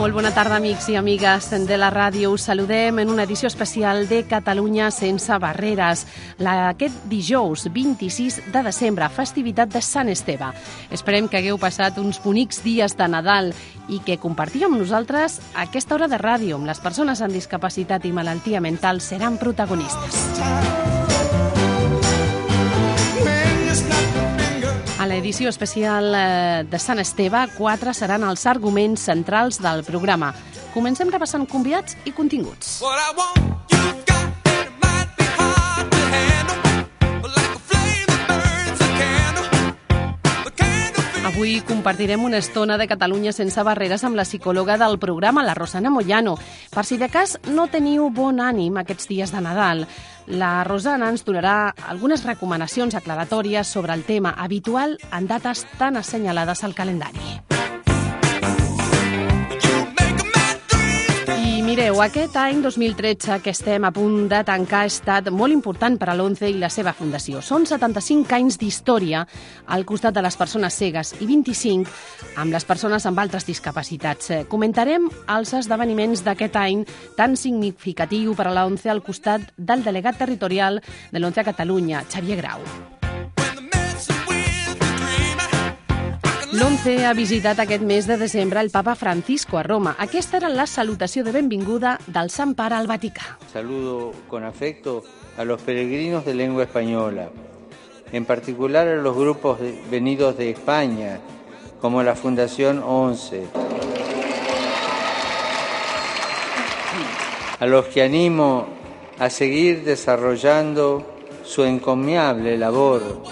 Molt bona tarda, amics i amigues de la ràdio. Us saludem en una edició especial de Catalunya sense barreres. La, aquest dijous 26 de desembre, festivitat de Sant Esteve. Esperem que hagueu passat uns bonics dies de Nadal i que compartiu amb nosaltres aquesta hora de ràdio amb les persones amb discapacitat i malaltia mental seran protagonistes. L'edició especial eh, de Sant Esteve, quatre seran els arguments centrals del programa. Comencem repassant convidats i continguts. What I want, got, it might be hard to handle. Avui compartirem una estona de Catalunya sense barreres amb la psicòloga del programa, la Rosana Moyano. Per si de cas no teniu bon ànim aquests dies de Nadal, la Rosana ens donarà algunes recomanacions aclaratòries sobre el tema habitual en dates tan assenyalades al calendari. Mireu, aquest any 2013 que estem a punt de tancar ha estat molt important per a l'ONCE i la seva fundació. Són 75 anys d'història al costat de les persones cegues i 25 amb les persones amb altres discapacitats. Eh, Comentarem els esdeveniments d'aquest any tan significatiu per a l'ONCE al costat del delegat territorial de l'ONCE a Catalunya, Xavier Grau. L'ONCE ha visitat aquest mes de desembre el papa Francisco a Roma. Aquesta era la salutació de benvinguda del Sant Pare al Vaticà. Saludo con afecto a los peregrinos de lengua española, en particular a los grupos venidos de España, como la Fundación 11, a los que animo a seguir desarrollando su encomiable labor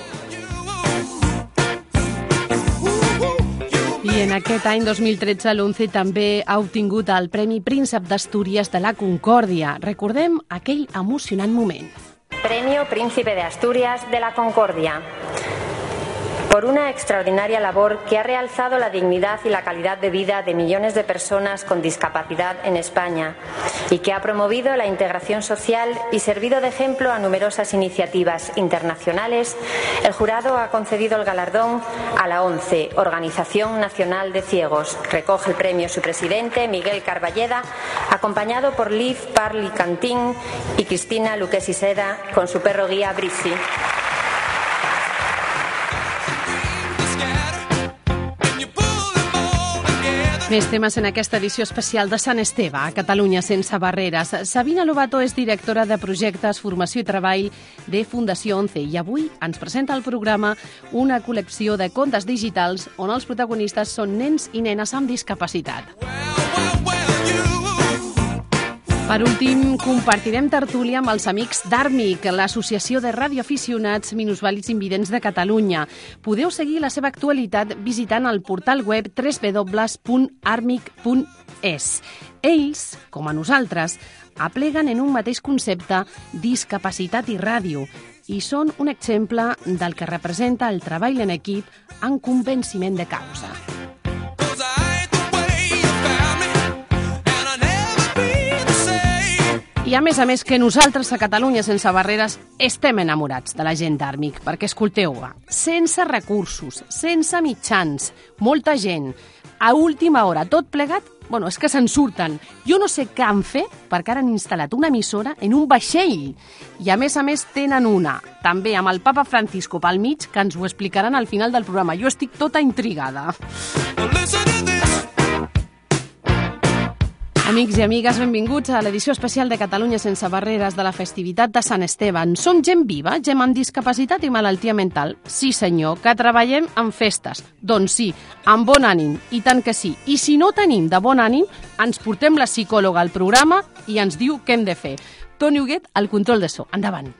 En aquest any 2013 l'ONCE també ha obtingut el Premi Príncep d'Astúries de la Concòrdia. Recordem aquell emocionant moment. Premio Príncipe de Asturias de la Concordia. Por una extraordinaria labor que ha realzado la dignidad y la calidad de vida de millones de personas con discapacidad en España y que ha promovido la integración social y servido de ejemplo a numerosas iniciativas internacionales, el jurado ha concedido el galardón a la ONCE, Organización Nacional de Ciegos. Recoge el premio su presidente, Miguel Carballeda, acompañado por Liv Parli Cantín y Cristina Luquesi Seda con su perro guía Brisi. Més temes en aquesta edició especial de Sant Esteve, a Catalunya sense barreres. Sabina Lobato és directora de projectes, formació i treball de Fundació 11 i avui ens presenta al programa una col·lecció de contes digitals on els protagonistes són nens i nenes amb discapacitat. Well, well, you. Per últim, compartirem tertúlia amb els amics d'Armic, l'associació de radioaficionats minusvàlids invidents de Catalunya. Podeu seguir la seva actualitat visitant el portal web www.armic.es. Ells, com a nosaltres, apleguen en un mateix concepte discapacitat i ràdio i són un exemple del que representa el treball en equip en convenciment de causa. I a més a més que nosaltres a Catalunya sense barreres estem enamorats de la gent d'Àrmic, perquè escolteu-la, sense recursos, sense mitjans, molta gent, a última hora, tot plegat, bueno, és que se'n surten. Jo no sé què han fet perquè ara han instal·lat una emissora en un vaixell. I a més a més tenen una, també amb el papa Francisco pel mig, que ens ho explicaran al final del programa. Jo estic tota intrigada. Listen. Amics i amigues, benvinguts a l'edició especial de Catalunya sense barreres de la festivitat de Sant Esteban. Som gent viva, gent amb discapacitat i malaltia mental? Sí, senyor. Que treballem en festes? Doncs sí, amb bon ànim, i tant que sí. I si no tenim de bon ànim, ens portem la psicòloga al programa i ens diu què hem de fer. Toni Huguet, al control de so. Endavant.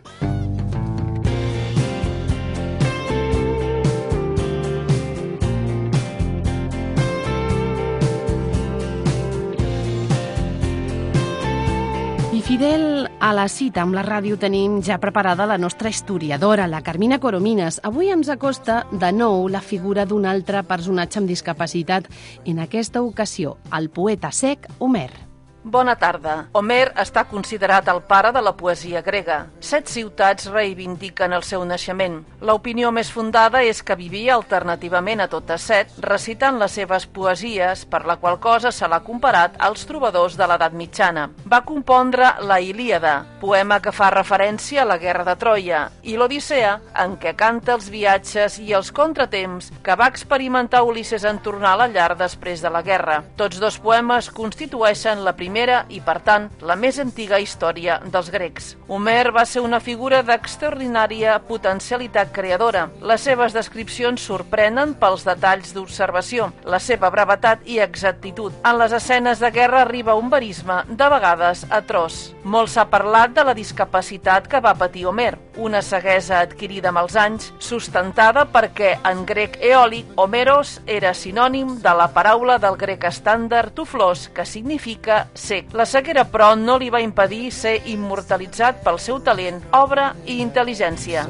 Fidel a la cita amb la ràdio tenim ja preparada la nostra historiadora, la Carmina Coromines. Avui ens acosta de nou la figura d'un altre personatge amb discapacitat, en aquesta ocasió el poeta sec Homer. Bona tarda. Homer està considerat el pare de la poesia grega. Set ciutats reivindiquen el seu naixement. L'opinió més fundada és que vivia alternativament a totes set, recitant les seves poesies, per la qual cosa se l'ha comparat als trobadors de l'edat mitjana. Va compondre la Ilíada, poema que fa referència a la guerra de Troia, i l'Odissea, en què canta els viatges i els contratemps que va experimentar Ulisses en tornar a la llar després de la guerra. Tots dos poemes constitueixen la primera i, per tant, la més antiga història dels grecs. Homer va ser una figura d'extraordinària potencialitat creadora. Les seves descripcions sorprenen pels detalls d'observació, la seva brevetat i exactitud. En les escenes de guerra arriba un verisme, de vegades atroç. Molt s'ha parlat de la discapacitat que va patir Homer, una ceguesa adquirida amb els anys, sustentada perquè en grec eòlic Homeros era sinònim de la paraula del grec estàndard tuflós, que significa sec. La ceguera, però, no li va impedir ser immortalitzat pel seu talent, obra i intel·ligència.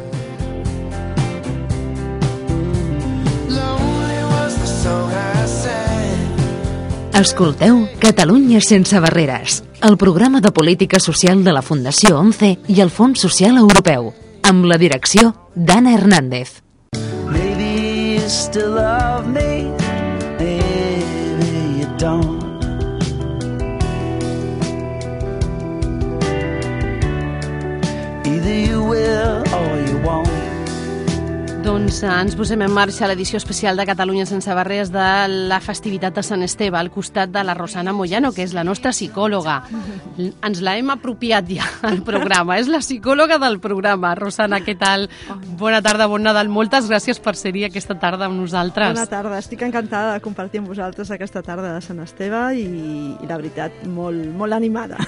Escolteu Catalunya sense barreres, el programa de política social de la Fundació 11 i el Fons Social Europeu, amb la direcció d'Anna Hernández. Maybe you still love me, maybe you don't. Doncs ens posem en marxa l'edició especial de Catalunya sense barreres de la festivitat de Sant Esteve al costat de la Rosana Moyano, que és la nostra psicòloga. Ens la hem apropiat ja al programa. És la psicòloga del programa. Rosana, què tal? Bona tarda, bon Nadal. Moltes gràcies per ser-hi aquesta tarda amb nosaltres. Bona tarda, estic encantada de compartir amb vosaltres aquesta tarda de Sant Esteve i, i la veritat, molt, molt animada.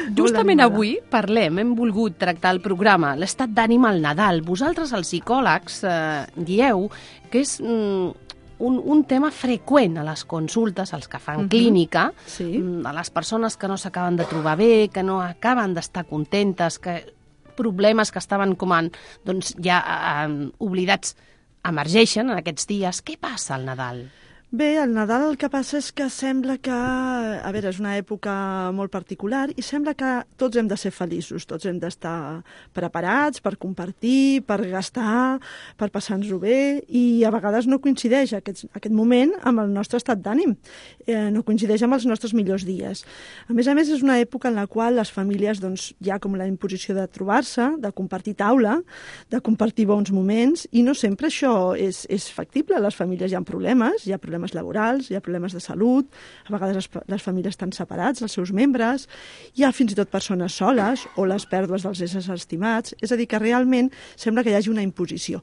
Molt Justament animada. avui parlem, hem volgut tractar el programa, l'estat d'ànim al Nadal. Vosaltres, els psicòlegs, eh, dieu que és mm, un, un tema freqüent a les consultes, als que fan Mhm. clínica, Sí. mm, a les persones que no s'acaben de trobar bé, que no acaben d'estar contentes, que problemes que estaven com en, doncs, ja eh, oblidats emergeixen en aquests dies. Què passa al Nadal? Bé, el Nadal el que passa és que sembla que... A veure, és una època molt particular i sembla que tots hem de ser feliços, tots hem d'estar preparats per compartir, per gastar, per passar-nos-ho bé i a vegades no coincideix aquest, aquest moment amb el nostre estat d'ànim, eh, no coincideix amb els nostres millors dies. A més a més, és una època en la qual les famílies doncs, hi ha com la imposició de trobar-se, de compartir taula, de compartir bons moments i no sempre això és, és factible. Les famílies hi ha problemes, hi ha problemes laborals, hi ha problemes de salut, a vegades les, les famílies estan separats, els seus membres, hi ha fins i tot persones soles o les pèrdues dels éssers estimats, és a dir, que realment sembla que hi hagi una imposició.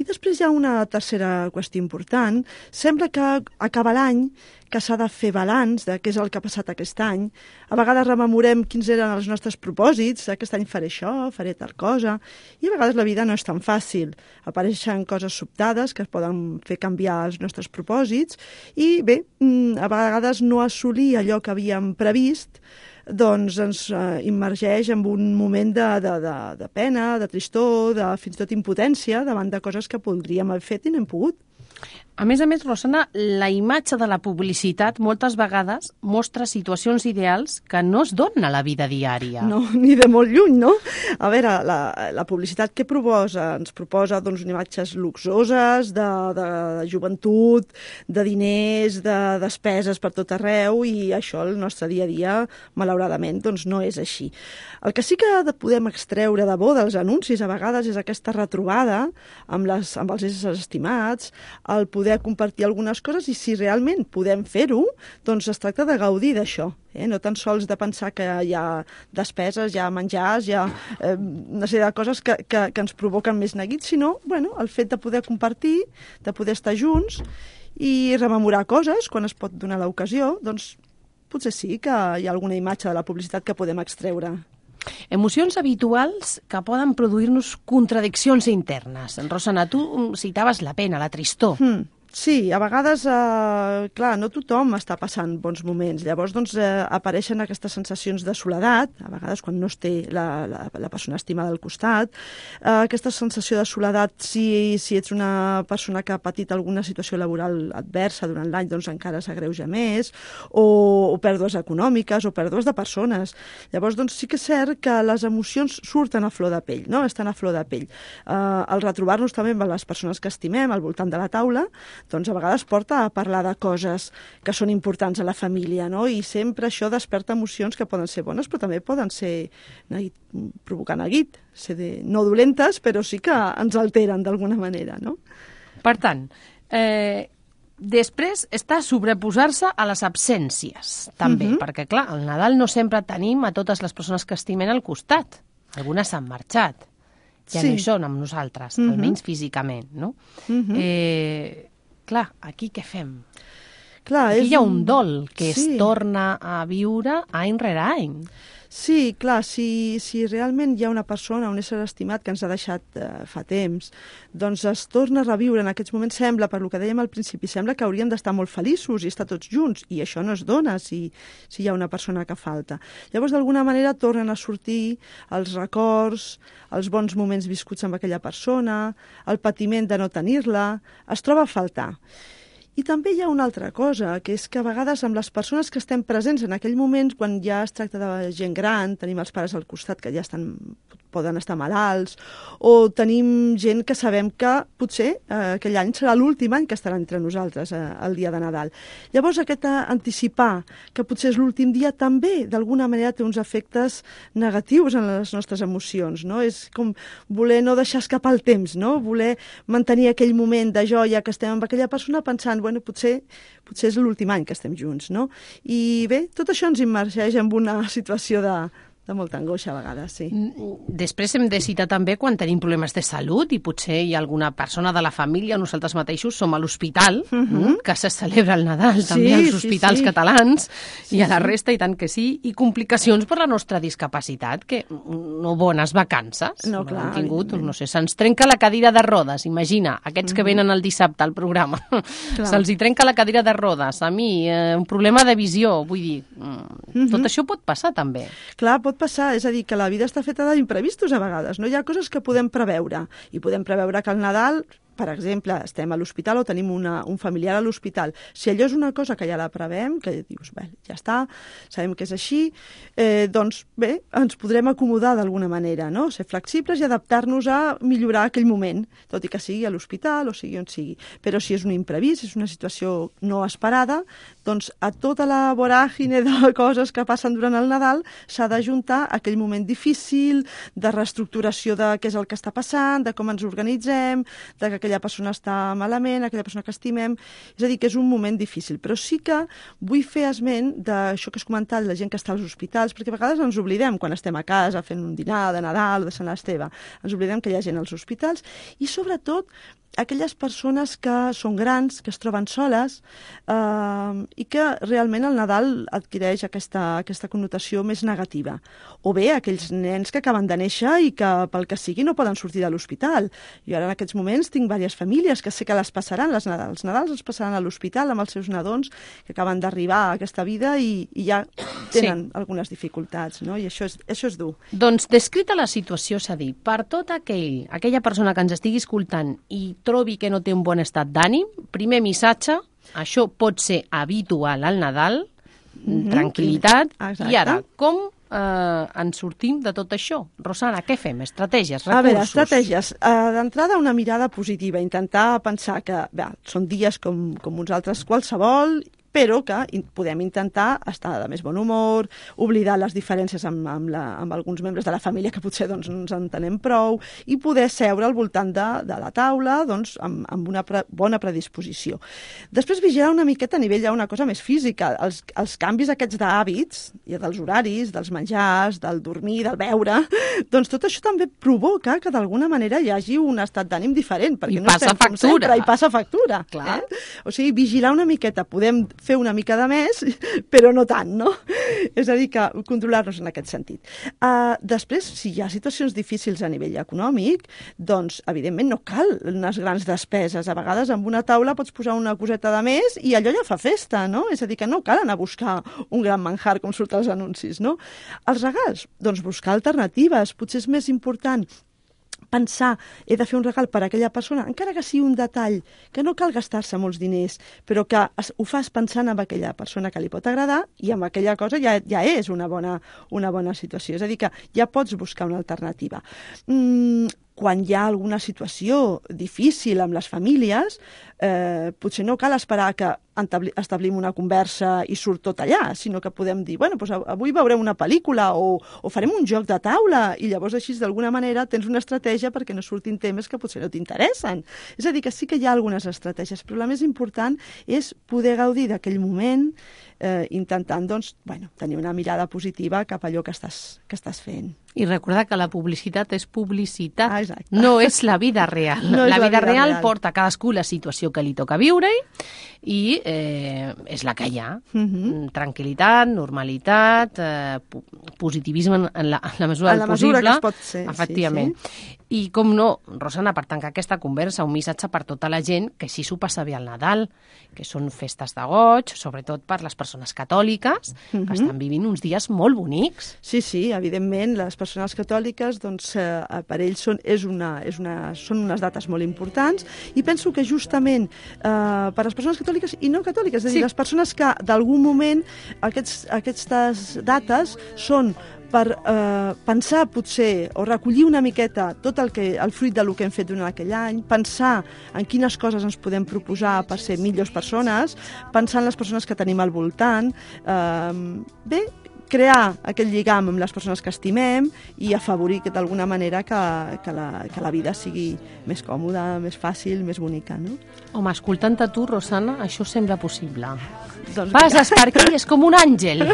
I després hi ha una tercera qüestió important, sembla que acaba l'any que s'ha de fer balanç de què és el que ha passat aquest any. A vegades rememorem quins eren els nostres propòsits, aquest any faré això, faré tal cosa, i a vegades la vida no és tan fàcil. Apareixen coses sobtades que es poden fer canviar els nostres propòsits i bé, mm, a vegades no assolir allò que havíem previst doncs ens eh, immergeix en un moment de, de, de, de pena, de tristor, de fins i tot impotència davant de coses que podríem haver fet i no hem pogut. A més a més, Rosana, la imatge de la publicitat moltes vegades mostra situacions ideals que no es donen a la vida diària. No, ni de molt lluny, no? A veure, la, la publicitat que proposa? Ens proposa doncs, imatges luxoses, de, de, de joventut, de diners, de despeses per tot arreu, i això el nostre dia a dia, malauradament, doncs, no és així. El que sí que de- podem extreure de bo dels anuncis a vegades és aquesta retrobada amb, les, amb els éssers estimats, el poder compartir algunes coses i si realment podem fer-ho, doncs es tracta de gaudir d'això. Eh? No tan sols de pensar que hi ha despeses, hi ha menjars, hi ha eh, una sèrie de coses que, que, que ens provoquen més neguits, sinó bueno, el fet de poder compartir, de poder estar junts i rememorar coses quan es pot donar l'ocasió, doncs potser sí que hi ha alguna imatge de la publicitat que podem extreure. Emocions habituals que poden produir-nos contradiccions internes. En Rosana, tu citaves la pena, la tristor. Mm. Sí, a vegades, eh, clar, no tothom està passant bons moments. Llavors, doncs, eh, apareixen aquestes sensacions de soledat, a vegades quan no es té la, la, la persona estimada al costat. Eh, aquesta sensació de soledat, si, si ets una persona que ha patit alguna situació laboral adversa durant l'any, doncs encara s'agreuja més, o, o pèrdues econòmiques, o pèrdues de persones. Llavors, doncs, sí que és cert que les emocions surten a flor de pell, no? estan a flor de pell. Eh, el retrobar-nos també amb les persones que estimem al voltant de la taula, doncs a vegades porta a parlar de coses que són importants a la família, no? I sempre això desperta emocions que poden ser bones, però també poden ser neguit, provocar neguit, ser de, no dolentes, però sí que ens alteren d'alguna manera, no? Per tant, eh, després està sobreposar-se a les absències, també, Mhm. perquè, clar, al Nadal no sempre tenim a totes les persones que estimen al costat. Algunes s'han marxat. Ja Sí. no hi són amb nosaltres, Mhm. almenys físicament, no? Mhm. eh, clar, aquí què fem? Clar, Aquí és hi ha un dol que sí. es torna a viure any rere any. Sí, clar, si, si realment hi ha una persona, un ésser estimat que ens ha deixat eh, fa temps, doncs es torna a reviure. En aquests moments sembla, per lo que dèiem al principi, sembla que hauríem d'estar molt feliços i estar tots junts, i això no es dona si, si hi ha una persona que falta. Llavors, d'alguna manera, tornen a sortir els records, els bons moments viscuts amb aquella persona, el patiment de no tenir-la, es troba a faltar. I també hi ha una altra cosa, que és que a vegades amb les persones que estem presents en aquell moment, quan ja es tracta de gent gran, tenim els pares al costat que ja estan, poden estar malalts, o tenim gent que sabem que potser eh, aquell any serà l'últim any que estarà entre nosaltres eh, el dia de Nadal. Llavors aquest eh, anticipar que potser és l'últim dia també d'alguna manera té uns efectes negatius en les nostres emocions, no? És com voler no deixar escapar el temps, no? Voler mantenir aquell moment de joia que estem amb aquella persona pensant, bueno, potser, potser és l'últim any que estem junts, no? I bé, tot això ens immergeix en una situació de, de molta angoixa a vegades, sí. Després hem de citar també quan tenim problemes de salut i potser hi ha alguna persona de la família, nosaltres mateixos som a l'hospital, uh -huh. que se celebra el Nadal Mhm. Sí, també als sí, hospitals sí. catalans Sí, i a la sí. resta i tant que sí, i complicacions per la nostra discapacitat, que no bones vacances No, clar, han tingut, no sé, se'ns trenca la cadira de rodes, imagina, aquests que venen el dissabte al programa, Mhm. Se'ls hi trenca la cadira de rodes, a mi, eh, un problema de visió, vull dir, mm, tot Mhm. això pot passar també. Clar, pot passar, és a dir, que la vida està feta d'imprevistos a vegades, no? Hi ha coses que podem preveure, i podem preveure que al Nadal per exemple, estem a l'hospital o tenim una, un familiar a l'hospital. Si allò és una cosa que ja la prevem, que dius, bé, ja està, sabem que és així, eh, doncs bé, ens podrem acomodar d'alguna manera, no? Ser flexibles i adaptar-nos a millorar aquell moment, tot i que sigui a l'hospital o sigui on sigui. Però si és un imprevist, és una situació no esperada, doncs a tota la voràgine de coses que passen durant el Nadal s'ha d'ajuntar aquell moment difícil, de reestructuració de què és el que està passant, de com ens organitzem, de que aquella persona està malament, aquella persona que estimem... És a dir, que és un moment difícil. Però sí que vull fer esment d'això que has comentat, la gent que està als hospitals, perquè a vegades ens oblidem quan estem a casa fent un dinar de Nadal o de Sant Esteve. Ens oblidem que hi ha gent als hospitals i, sobretot, aquelles persones que són grans, que es troben soles eh, i que realment el Nadal adquireix aquesta, aquesta connotació més negativa. O bé aquells nens que acaben de néixer i que pel que sigui no poden sortir de l'hospital. Jo ara en aquests moments tinc diverses famílies que sé que les passaran les Nadals. Els Nadals els passaran a l'hospital amb els seus nadons que acaben d'arribar a aquesta vida i, i ja tenen sí. algunes dificultats, no? I això és, això és dur. Doncs descrita la situació, s'ha dit, per tot aquell, aquella persona que ens estigui escoltant i trobi que no té un bon estat d'ànim, primer missatge, això pot ser habitual al Nadal, Mhm, tranquil·litat, exacte. i ara, com eh, ens sortim de tot això? Rosana, què fem? Estratègies, recursos? A veure, estratègies. Uh, D'entrada, una mirada positiva, intentar pensar que bé, són dies com, com uns altres qualsevol, però que in podem intentar estar de més bon humor, oblidar les diferències amb, amb, la, amb alguns membres de la família que potser doncs, no ens entenem prou, i poder seure al voltant de, de la taula doncs, amb, amb una pre bona predisposició. Després vigilar una miqueta a nivell ja una cosa més física, els, els canvis aquests d'hàbits, i dels horaris, dels menjars, del dormir, del beure, doncs tot això també provoca que d'alguna manera hi hagi un estat d'ànim diferent, perquè I no passa estem com factura. sempre, i passa factura. Clar. Eh? O sigui, vigilar una miqueta, podem fer una mica de més, però no tant, no? És a dir, que controlar-nos en aquest sentit. Uh, després, si hi ha situacions difícils a nivell econòmic, doncs, evidentment, no cal unes grans despeses. A vegades, amb una taula pots posar una coseta de més i allò ja fa festa, no? És a dir, que no cal anar a buscar un gran manjar, com surt als anuncis, no? Els regals, doncs buscar alternatives. Potser és més important pensar, he de fer un regal per a aquella persona, encara que sigui un detall, que no cal gastar-se molts diners, però que es, ho fas pensant en aquella persona que li pot agradar i amb aquella cosa ja, ja és una bona, una bona situació. És a dir, que ja pots buscar una alternativa. Mm, quan hi ha alguna situació difícil amb les famílies, eh, potser no cal esperar que establim una conversa i surt tot allà, sinó que podem dir, bueno, doncs avui veurem una pel·lícula o, o farem un joc de taula i llavors així d'alguna manera tens una estratègia perquè no surtin temes que potser no t'interessen. És a dir, que sí que hi ha algunes estratègies, però la més important és poder gaudir d'aquell moment eh, intentant doncs, bueno, tenir una mirada positiva cap a allò que estàs, que estàs fent. I recordar que la publicitat és publicitat, Ah, exacte. no és la vida real. No és la, la vida vida real, real. porta a cadascú la situació que li toca viure i eh, és la que hi ha. Mhm. Tranquilitat, normalitat, eh, po- positivisme en, en, la, en la mesura En del la mesura possible. que es pot ser, sí, Efectivament. I com no, Rosana, per tancar aquesta conversa, un missatge per tota la gent que sí s'ho passa bé al Nadal, que són festes de goig, sobretot per les persones catòliques, Mhm. que estan vivint uns dies molt bonics. Sí, sí, evidentment, les persones catòliques, doncs, eh, per ells són, és una, és una, són unes dates molt importants i penso que justament eh, per les persones catòliques i no catòliques, és a dir, Sí. les persones que d'algun moment aquests, aquestes dates són per eh, pensar potser o recollir una miqueta tot el, que, el fruit del que hem fet durant aquell any, pensar en quines coses ens podem proposar per ser millors persones, pensar en les persones que tenim al voltant, eh, bé, crear aquell lligam amb les persones que estimem i afavorir que d'alguna manera que, que, la, que la vida sigui més còmoda, més fàcil, més bonica, no? Home, escoltant-te tu, Rosana, això sembla possible. Doncs Passes per aquí, és com un àngel,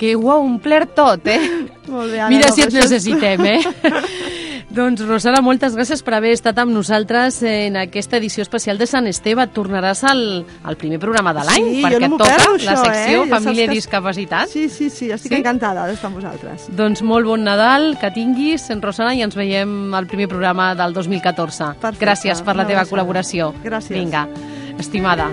que ho ha omplert tot, eh? Molt bé, Anna, Mira si et això necessitem, eh? doncs, Rosana, moltes gràcies per haver estat amb nosaltres en aquesta edició especial de Sant Esteve. Tornaràs al, al primer programa de l'any, Sí, perquè no toca perdo, la això, secció eh? Família i que- Discapacitat. Sí, sí, sí, estic Sí? encantada d'estar amb vosaltres. Doncs molt bon Nadal, que tinguis, Rosana, i ens veiem al primer programa del 2014. Perfecte, Gràcies per la teva abraçada. col·laboració. Gràcies. Vinga, estimada.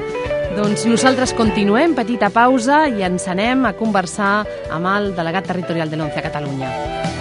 Doncs nosaltres continuem, petita pausa, i ens anem a conversar amb el delegat territorial de l'ONCE a Catalunya.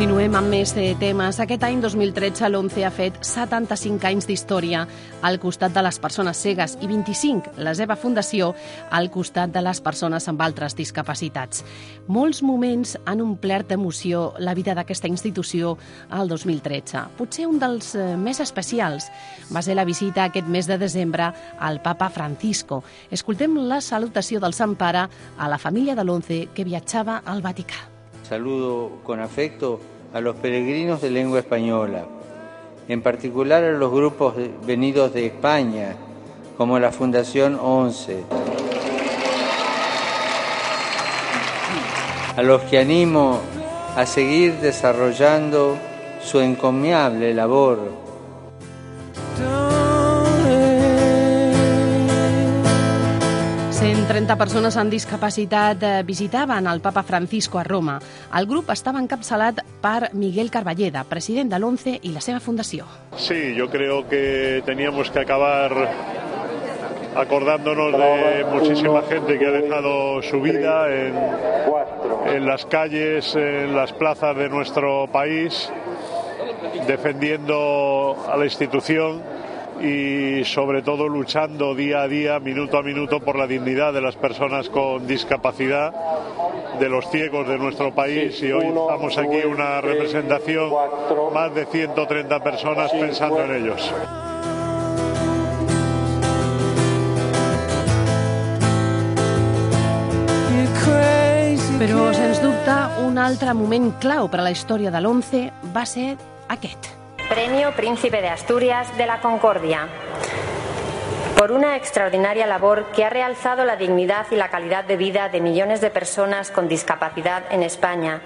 Continuem amb més eh, temes. Aquest any 2013 l'ONCE ha fet 75 anys d'història al costat de les persones cegues i 25 la seva fundació al costat de les persones amb altres discapacitats. Molts moments han omplert d'emoció la vida d'aquesta institució al 2013. Potser un dels eh, més especials va ser la visita aquest mes de desembre al papa Francisco. Escoltem la salutació del Sant Pare a la família de l'ONCE que viatjava al Vaticà. Saludo con afecto a los peregrinos de lengua española, en particular a los grupos venidos de España, como la Fundación 11, a los que animo a seguir desarrollando su encomiable labor 130 persones amb discapacitat eh, visitaven el papa Francisco a Roma. El grup estava encapçalat per Miguel Carballeda, president de l'ONCE i la seva fundació. Sí, yo creo que teníamos que acabar acordándonos de muchísima gente que ha dejado su vida en, en las calles, en las plazas de nuestro país, defendiendo a la institución y sobre todo luchando día a día, minuto a minuto, por la dignidad de las personas con discapacidad, de los ciegos de nuestro país y hoy estamos aquí una representación, más de 130 personas pensando en ellos. Però, sens dubte, dubte, un altre moment clau per a la història de l'11 va ser aquest. Premio Príncipe de Asturias de la Concordia. Por una extraordinaria labor que ha realzado la dignidad y la calidad de vida de millones de personas con discapacidad en España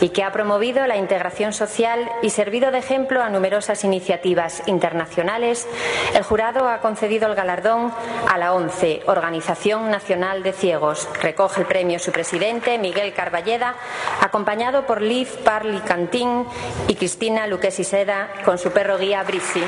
y que ha promovido la integración social y servido de ejemplo a numerosas iniciativas internacionales, el jurado ha concedido el galardón a la ONCE, Organización Nacional de Ciegos. Recoge el premio su presidente, Miguel Carballeda, acompañado por Liv Parli Cantín y Cristina Luquesi Seda con su perro guía Brisi.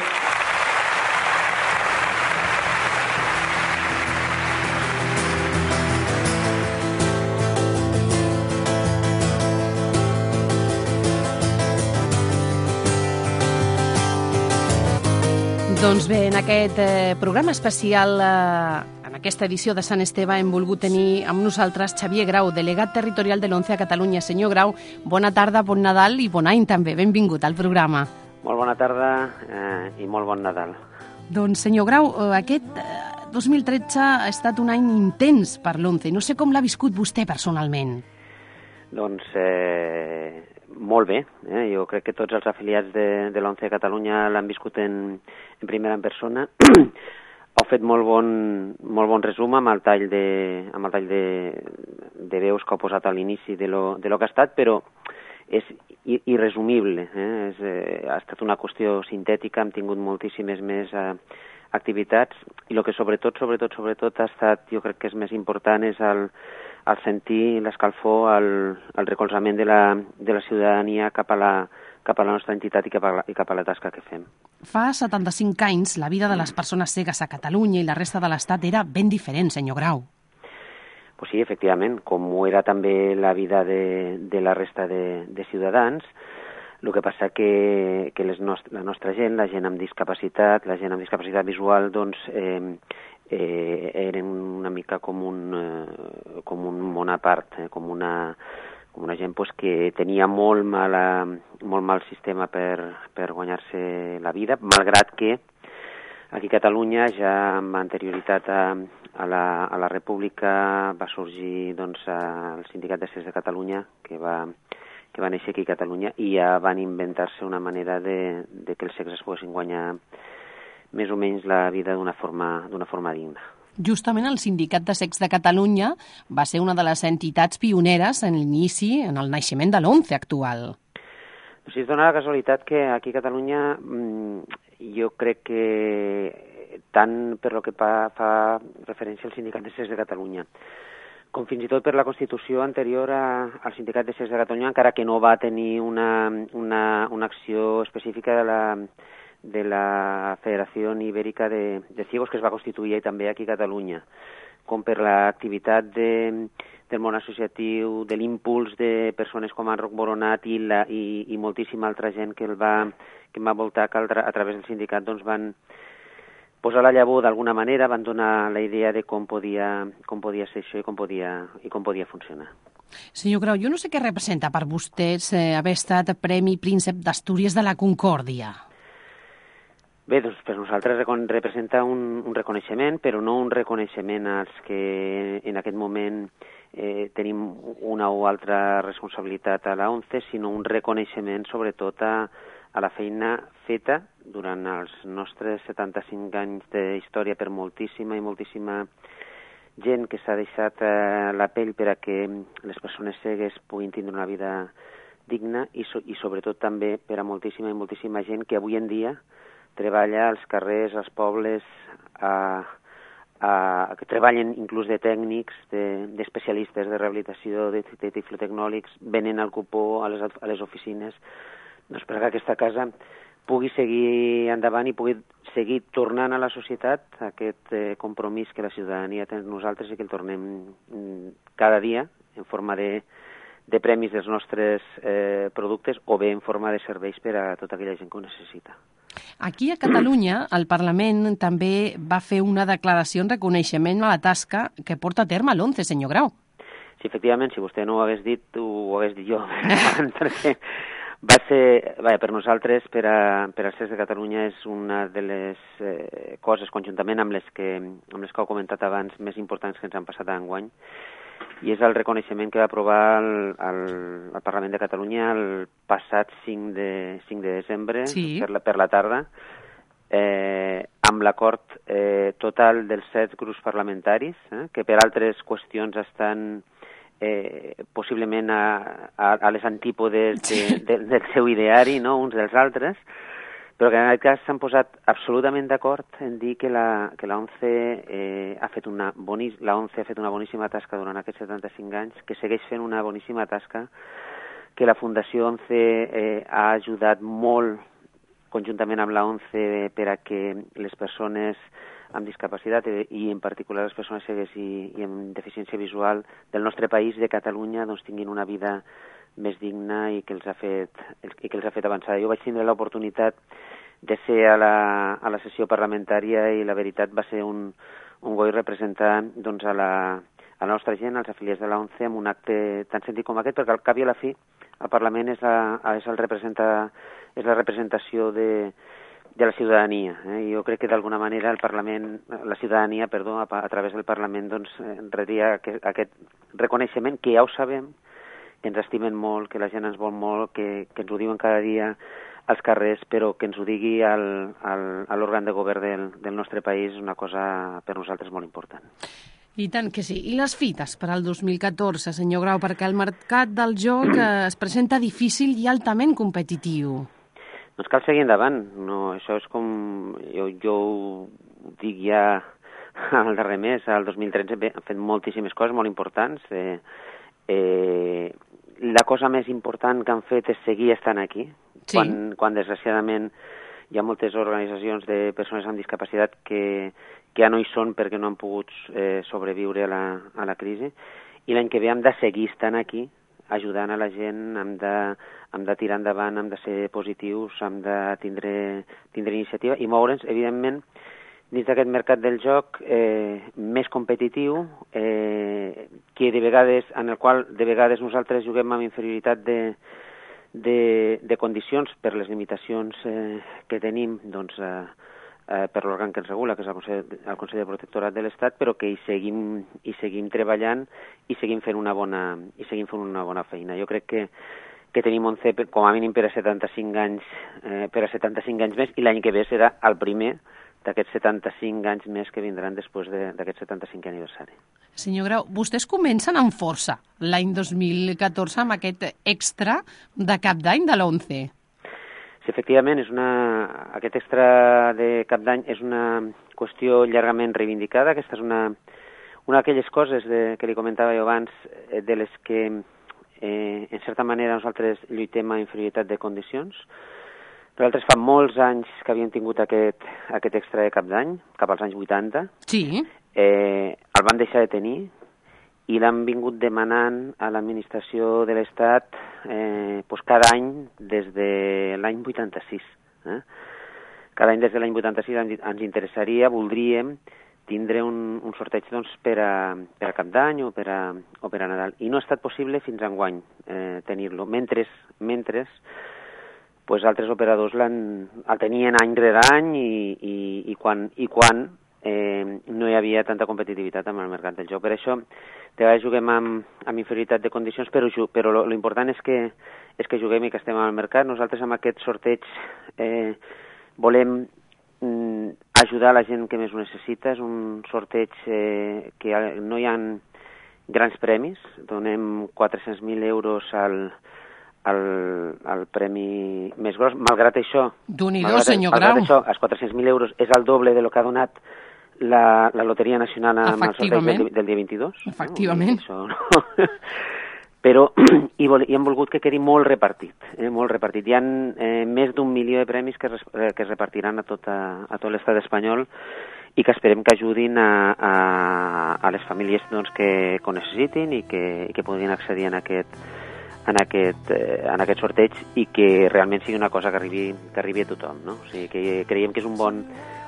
Doncs bé, en aquest eh, programa especial, eh, en aquesta edició de Sant Esteve, hem volgut tenir amb nosaltres Xavier Grau, delegat territorial de l'ONCE a Catalunya. Senyor Grau, bona tarda, bon Nadal i bon any també. Benvingut al programa. Molt bona tarda eh, i molt bon Nadal. Doncs, senyor Grau, eh, aquest eh, 2013 ha estat un any intens per l'ONCE. No sé com l'ha viscut vostè personalment. Doncs eh, molt bé. Eh? Jo crec que tots els afiliats de, de l'ONCE a Catalunya l'han viscut en, en primera en persona. Heu fet molt bon, molt bon resum amb el tall de, amb el tall de, de veus que heu posat a l'inici de, lo, de lo que ha estat, però és irresumible. Eh? És, eh, ha estat una qüestió sintètica, hem tingut moltíssimes més eh, activitats i el que sobretot, sobretot, sobretot ha estat, jo crec que és més important, és el, el sentir l'escalfor, el, el recolzament de la, de la ciutadania cap a la, cap a la nostra entitat i cap a la, i cap a la tasca que fem. Fa 75 anys, la vida de les persones cegues a Catalunya i la resta de l'Estat era ben diferent, senyor Grau. Pues sí, efectivament, com ho era també la vida de, de la resta de, de ciutadans, el que passa que, que les nost la nostra gent, la gent amb discapacitat, la gent amb discapacitat visual, doncs eh, eh, eren una mica com un, eh, com un món a part, eh, com una, com una gent pues, que tenia molt, mala, molt mal sistema per, per guanyar-se la vida, malgrat que Aquí a Catalunya, ja amb anterioritat a, a, la, a la República, va sorgir doncs, el Sindicat de Cecs de Catalunya, que va, que va néixer aquí a Catalunya, i ja van inventar-se una manera de, de que els cecs es poguessin guanyar més o menys la vida d'una forma, forma digna. Justament el Sindicat de Sex de Catalunya va ser una de les entitats pioneres en l'inici, en el naixement de l'ONCE actual. O sigui, es dona la casualitat que aquí a Catalunya mm, jo crec que tant per lo que fa, fa referència al Sindicat de Cecs de Catalunya com fins i tot per la Constitució anterior a, al Sindicat de Cecs de Catalunya, encara que no va tenir una, una, una acció específica de la, de la Federació Ibèrica de, de Ciegos, que es va constituir també aquí a Catalunya, com per l'activitat de, del món associatiu, de l'impuls de persones com en Roc Boronat i, la, i, i moltíssima altra gent que el va, que va voltar que a través del sindicat doncs van posar la llavor d'alguna manera, van donar la idea de com podia, com podia ser això i com podia, i com podia funcionar. Senyor Grau, jo no sé què representa per vostès eh, haver estat Premi Príncep d'Astúries de la Concòrdia. Bé, doncs per nosaltres representa un, un reconeixement, però no un reconeixement als que en aquest moment eh, tenim una o altra responsabilitat a la ONCE, sinó un reconeixement sobretot a, a la feina feta durant els nostres 75 anys d'història per moltíssima i moltíssima gent que s'ha deixat eh, la pell per a que les persones cegues puguin tindre una vida digna i, so, i sobretot també per a moltíssima i moltíssima gent que avui en dia treballa als carrers, als pobles, a, a, que treballen inclús de tècnics, de- d'especialistes de, de rehabilitació, de, de tiflotecnòlics, venen al cupó a les, a les oficines, doncs per que aquesta casa pugui seguir endavant i pugui seguir tornant a la societat aquest eh, compromís que la ciutadania té amb nosaltres i que el tornem mm, cada dia en forma de, de premis dels nostres eh, productes o bé en forma de serveis per a tota aquella gent que ho necessita. Aquí a Catalunya, el Parlament també va fer una declaració en reconeixement a la tasca que porta a terme l'ONCE, senyor Grau. Sí, efectivament, si vostè no ho hagués dit, ho hagués dit jo, perquè va ser, vaja, per nosaltres, per a, per als CES de Catalunya, és una de les eh, coses, conjuntament amb les, que, amb les que heu comentat abans, més importants que ens han passat enguany. I és el reconeixement que va aprovar el, el, el Parlament de Catalunya el passat 5 de, 5 de desembre Sí. per, la, per la tarda eh, amb l'acord eh, total dels set grups parlamentaris eh, que per altres qüestions estan eh, possiblement a, a, a les antípodes de, de, del seu ideari, no? uns dels altres, però que en aquest cas s'han posat absolutament d'acord en dir que la, que la ONCE eh, ha fet una bonis, la ONCE ha fet una boníssima tasca durant aquests 75 anys, que segueix fent una boníssima tasca, que la Fundació ONCE eh, ha ajudat molt conjuntament amb la ONCE per a que les persones amb discapacitat i en particular les persones cegues i, i amb deficiència visual del nostre país, de Catalunya, doncs tinguin una vida més digna i que els ha fet, i que els ha fet avançar. Jo vaig tindre l'oportunitat de ser a la, a la sessió parlamentària i la veritat va ser un, un goi representar doncs, a, la, a la nostra gent, als afiliats de la ONCE, amb un acte tan sentit com aquest, perquè al cap i a la fi el Parlament és, la, és, el representa, és la representació de, de la ciutadania. Eh? Jo crec que d'alguna manera el Parlament, la ciutadania, perdó, a, a través del Parlament doncs, eh, rebria aquest, aquest reconeixement que ja ho sabem, que ens estimen molt, que la gent ens vol molt, que, que ens ho diuen cada dia als carrers, però que ens ho digui al, al, a l'òrgan de govern del, del nostre país és una cosa per nosaltres molt important. I tant que sí. I les fites per al 2014, senyor Grau, perquè el mercat del joc eh, es presenta difícil i altament competitiu. Doncs cal seguir endavant. No, això és com... Jo, jo ho dic ja al darrer mes, al 2013, bé, hem fet moltíssimes coses molt importants. Eh, eh, la cosa més important que han fet és seguir estant aquí, Sí. quan, quan desgraciadament hi ha moltes organitzacions de persones amb discapacitat que, que ja no hi són perquè no han pogut eh, sobreviure a la, a la crisi. I l'any que ve hem de seguir estant aquí, ajudant a la gent, hem de, hem de tirar endavant, hem de ser positius, hem de tindre, tindre iniciativa i moure'ns, evidentment, dins d'aquest mercat del joc eh, més competitiu, eh, que de vegades, en el qual de vegades nosaltres juguem amb inferioritat de, de, de condicions per les limitacions eh, que tenim doncs, eh, eh, per l'òrgan que ens regula, que és el Consell, el Consell de Protectorat de l'Estat, però que hi seguim, hi seguim treballant i seguim fent una bona, i seguim fent una bona feina. Jo crec que, que tenim 11 per- com a mínim per a 75 anys, eh, per a 75 anys més, i l'any que ve serà el primer d'aquests 75 anys més que vindran després de- d'aquest 75 aniversari. Senyor Grau, vostès comencen amb força l'any 2014 amb aquest extra de cap d'any de l'11. Sí, efectivament, és una, aquest extra de cap d'any és una qüestió llargament reivindicada. Aquesta és una, una d'aquelles coses de, que li comentava jo abans, eh, de les que, eh, en certa manera, nosaltres lluitem a inferioritat de condicions. Nosaltres fa molts anys que havíem tingut aquest, aquest extra de cap d'any, cap als anys 80. Sí. Eh, el van deixar de tenir i l'han vingut demanant a l'administració de l'Estat eh, pues cada any des de l'any 86. Eh? Cada any des de l'any 86 ens, ens interessaria, voldríem tindre un, un sorteig doncs, per, a, per a Cap d'Any o, per a, o per a Nadal. I no ha estat possible fins a enguany eh, tenir-lo. Mentre, mentre pues, altres operadors el tenien any rere any i, i, i quan, i quan eh, no hi havia tanta competitivitat amb el mercat del joc. Per això, de vegades juguem amb, amb inferioritat de condicions, però, però lo, lo important és que, és que juguem i que estem al mercat. Nosaltres amb aquest sorteig eh, volem mm, ajudar la gent que més ho necessita. És un sorteig eh, que no hi ha grans premis. Donem 400.000 euros al, al, al premi més gros. Malgrat això... Déu-n'hi-do, malgrat- senyor malgrat Grau. Això, els 400.000 euros és el doble de lo que ha donat la, la Loteria Nacional amb el sorteig del, del dia 22. Efectivament. No? Això no. Però i, vol, i hem volgut que quedi molt repartit, eh, molt repartit. Hi ha eh, més d'un milió de premis que, es, res- que es repartiran a, tota, a tot l'estat espanyol i que esperem que ajudin a, a, a les famílies doncs, que, que ho necessitin i que, i que puguin accedir en aquest, en aquest, eh, en aquest sorteig i que realment sigui una cosa que arribi, que arribi a tothom. No? O sigui, que creiem que és un bon,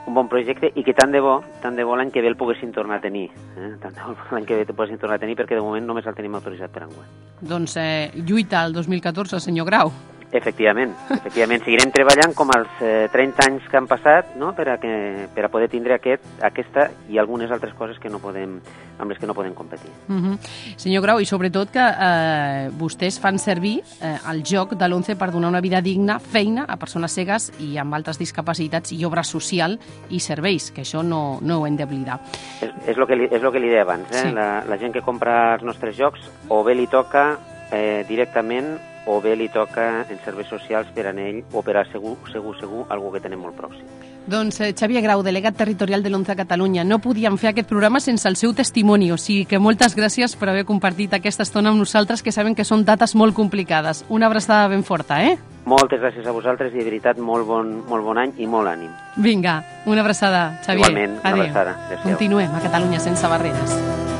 un bon projecte i que tant de bo, tant de bo l'any que ve el poguessin tornar a tenir. Eh? Tant de bo l'any que ve el poguessin tornar a tenir perquè de moment només el tenim autoritzat per enguany. Doncs eh, lluita el 2014, senyor Grau. Efectivament, efectivament. Seguirem treballant com els eh, 30 anys que han passat no? per, a que, per a poder tindre aquest, aquesta i algunes altres coses que no podem, amb les que no podem competir. Uh -huh. Senyor Grau, i sobretot que eh, vostès fan servir eh, el joc de l'11 per donar una vida digna, feina a persones cegues i amb altres discapacitats i obra social i serveis, que això no, no ho hem d'oblidar. És, és, el que li, és el que li deia abans, eh? Sí. la, la gent que compra els nostres jocs o bé li toca eh, directament o bé li toca en serveis socials per a ell o per a segur, segur, segur, algú que tenem molt pròxim. Doncs eh, Xavier Grau, delegat territorial de l'11 a Catalunya, no podíem fer aquest programa sense el seu testimoni, o sigui que moltes gràcies per haver compartit aquesta estona amb nosaltres, que sabem que són dates molt complicades. Una abraçada ben forta, eh? Moltes gràcies a vosaltres i de veritat molt bon, molt bon any i molt ànim. Vinga, una abraçada, Xavier. Igualment, una Adéu. abraçada. Adéu-siau. Continuem a Catalunya sense barreres.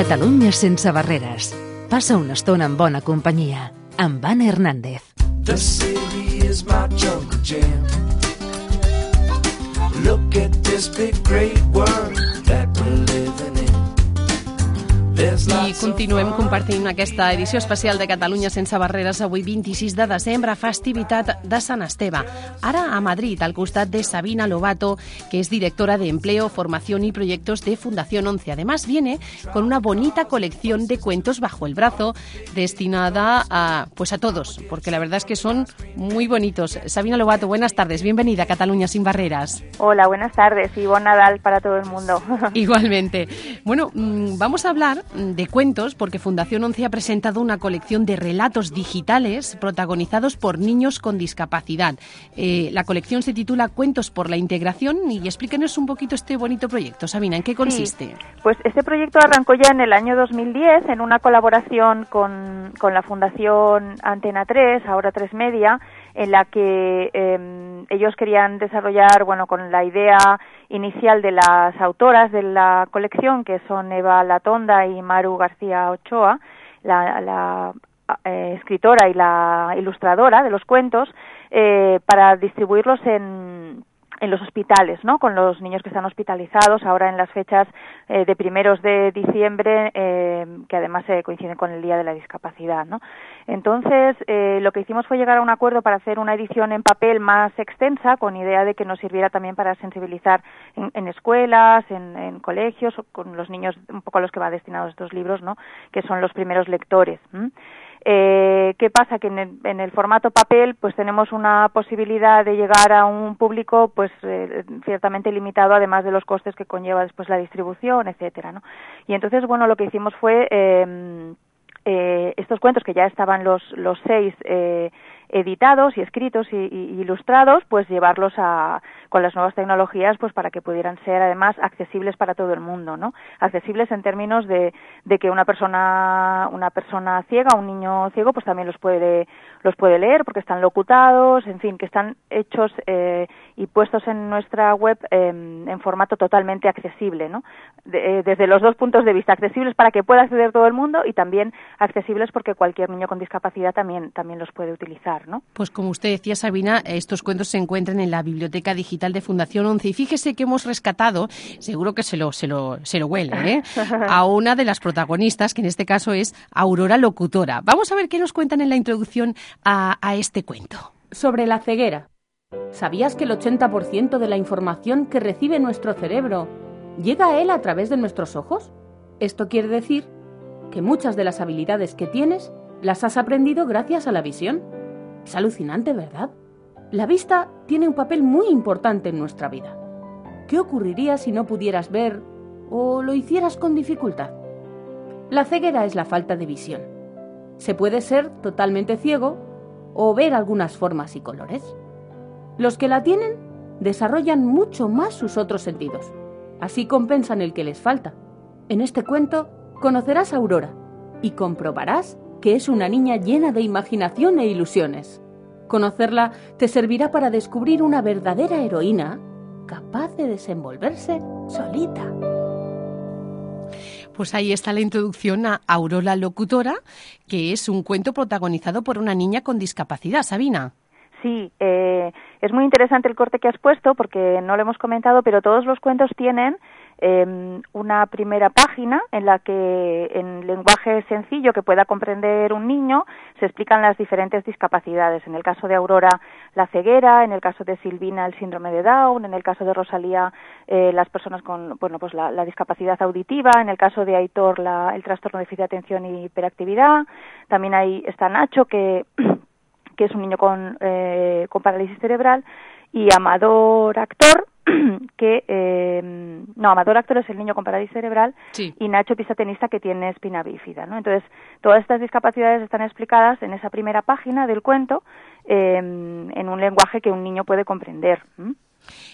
Catalunya sense barreres. Passa una estona amb bona companyia. Amb Anna Hernández. The city is my jungle jam. Look at this big great world that I continuem compartint aquesta edició especial de Catalunya sense barreres avui 26 de desembre, festivitat de Sant Esteve. Ara a Madrid, al costat de Sabina Lobato, que es directora de Empleo, Formación y Proyectos de Fundación 11. Además viene con una bonita colección de cuentos bajo el brazo destinada a pues a todos, porque la verdad es que son muy bonitos. Sabina Lobato, buenas tardes, bienvenida a Cataluña sin barreras. Hola, buenas tardes y buen Nadal para todo el mundo. Igualmente. Bueno, mm, vamos a hablar de cuentos porque Fundación 11 ha presentado una colección de relatos digitales protagonizados por niños con discapacidad. Eh, la colección se titula Cuentos por la Integración y explíquenos un poquito este bonito proyecto. Sabina, ¿en qué consiste? Pues este proyecto arrancó ya en el año 2010 en una colaboración con, con la Fundación Antena 3, ahora 3 Media, en la que eh, ellos querían desarrollar, bueno, con la idea inicial de las autoras de la colección, que son Eva Latonda y Maru García Ochoa, la, la, eh, escritora y la ilustradora de los cuentos, eh, para distribuirlos en en los hospitales, ¿no? Con los niños que están hospitalizados ahora en las fechas eh, de primeros de diciembre, eh, que además eh, coinciden con el Día de la Discapacidad, ¿no? Entonces, eh, lo que hicimos fue llegar a un acuerdo para hacer una edición en papel más extensa, con idea de que nos sirviera también para sensibilizar en, en escuelas, en, colegios, con los niños un poco a los que va destinados estos libros, ¿no? Que son los primeros lectores. Eh, ¿Qué pasa? Que en el, en el formato papel pues tenemos una posibilidad de llegar a un público pues eh, ciertamente limitado además de los costes que conlleva después la distribución, etcétera, ¿no? Y entonces, bueno, lo que hicimos fue eh, eh, estos cuentos que ya estaban los, los seis eh, editados y escritos y, y ilustrados, pues llevarlos a, con las nuevas tecnologías, pues para que pudieran ser además accesibles para todo el mundo, ¿no? Accesibles en términos de, de que una persona, una persona ciega, un niño ciego, pues también los puede, los puede leer porque están locutados, en fin, que están hechos eh, y puestos en nuestra web eh, en formato totalmente accesible, ¿no? De- eh, desde los dos puntos de vista, accesibles para que pueda acceder todo el mundo y también accesibles porque cualquier niño con discapacidad también, también los puede utilizar, ¿no? Pues como usted decía, Sabina, estos cuentos se encuentran en la Biblioteca Digital de Fundación 11 y fíjese que hemos rescatado, seguro que se lo, se lo, se lo huele, ¿eh? a una de las protagonistas, que en este caso es Aurora Locutora. Vamos a ver qué nos cuentan en la introducción a, a este cuento. Sobre la ceguera. ¿Sabías que el 80% de la información que recibe nuestro cerebro llega a él a través de nuestros ojos? Esto quiere decir que muchas de las habilidades que tienes las has aprendido gracias a la visión. Es alucinante, ¿verdad? La vista tiene un papel muy importante en nuestra vida. ¿Qué ocurriría si no pudieras ver o lo hicieras con dificultad? La ceguera es la falta de visión. Se puede ser totalmente ciego o ver algunas formas y colores. Los que la tienen desarrollan mucho más sus otros sentidos. Así compensan el que les falta. En este cuento conocerás a Aurora y comprobarás que es una niña llena de imaginación e ilusiones. Conocerla te servirá para descubrir una verdadera heroína capaz de desenvolverse solita. Pues ahí está la introducción a Aurora Locutora, que es un cuento protagonizado por una niña con discapacidad, Sabina. Sí, eh, es muy interesante el corte que has puesto porque no lo hemos comentado, pero todos los cuentos tienen eh, una primera página en la que en lenguaje sencillo que pueda comprender un niño se explican las diferentes discapacidades. En el caso de Aurora, la ceguera, en el caso de Silvina, el síndrome de Down, en el caso de Rosalía, eh, las personas con bueno, pues la, discapacidad auditiva, en el caso de Aitor, la, el trastorno de déficit de atención y hiperactividad. También ahí está Nacho, que, que es un niño con, eh, con parálisis cerebral, y Amador Actor, que eh, no Amador Actor es el niño con parálisis cerebral Sí. y Nacho Pisatenista que tiene espina bífida no entonces todas estas discapacidades están explicadas en esa primera página del cuento eh, en un lenguaje que un niño puede comprender ¿m?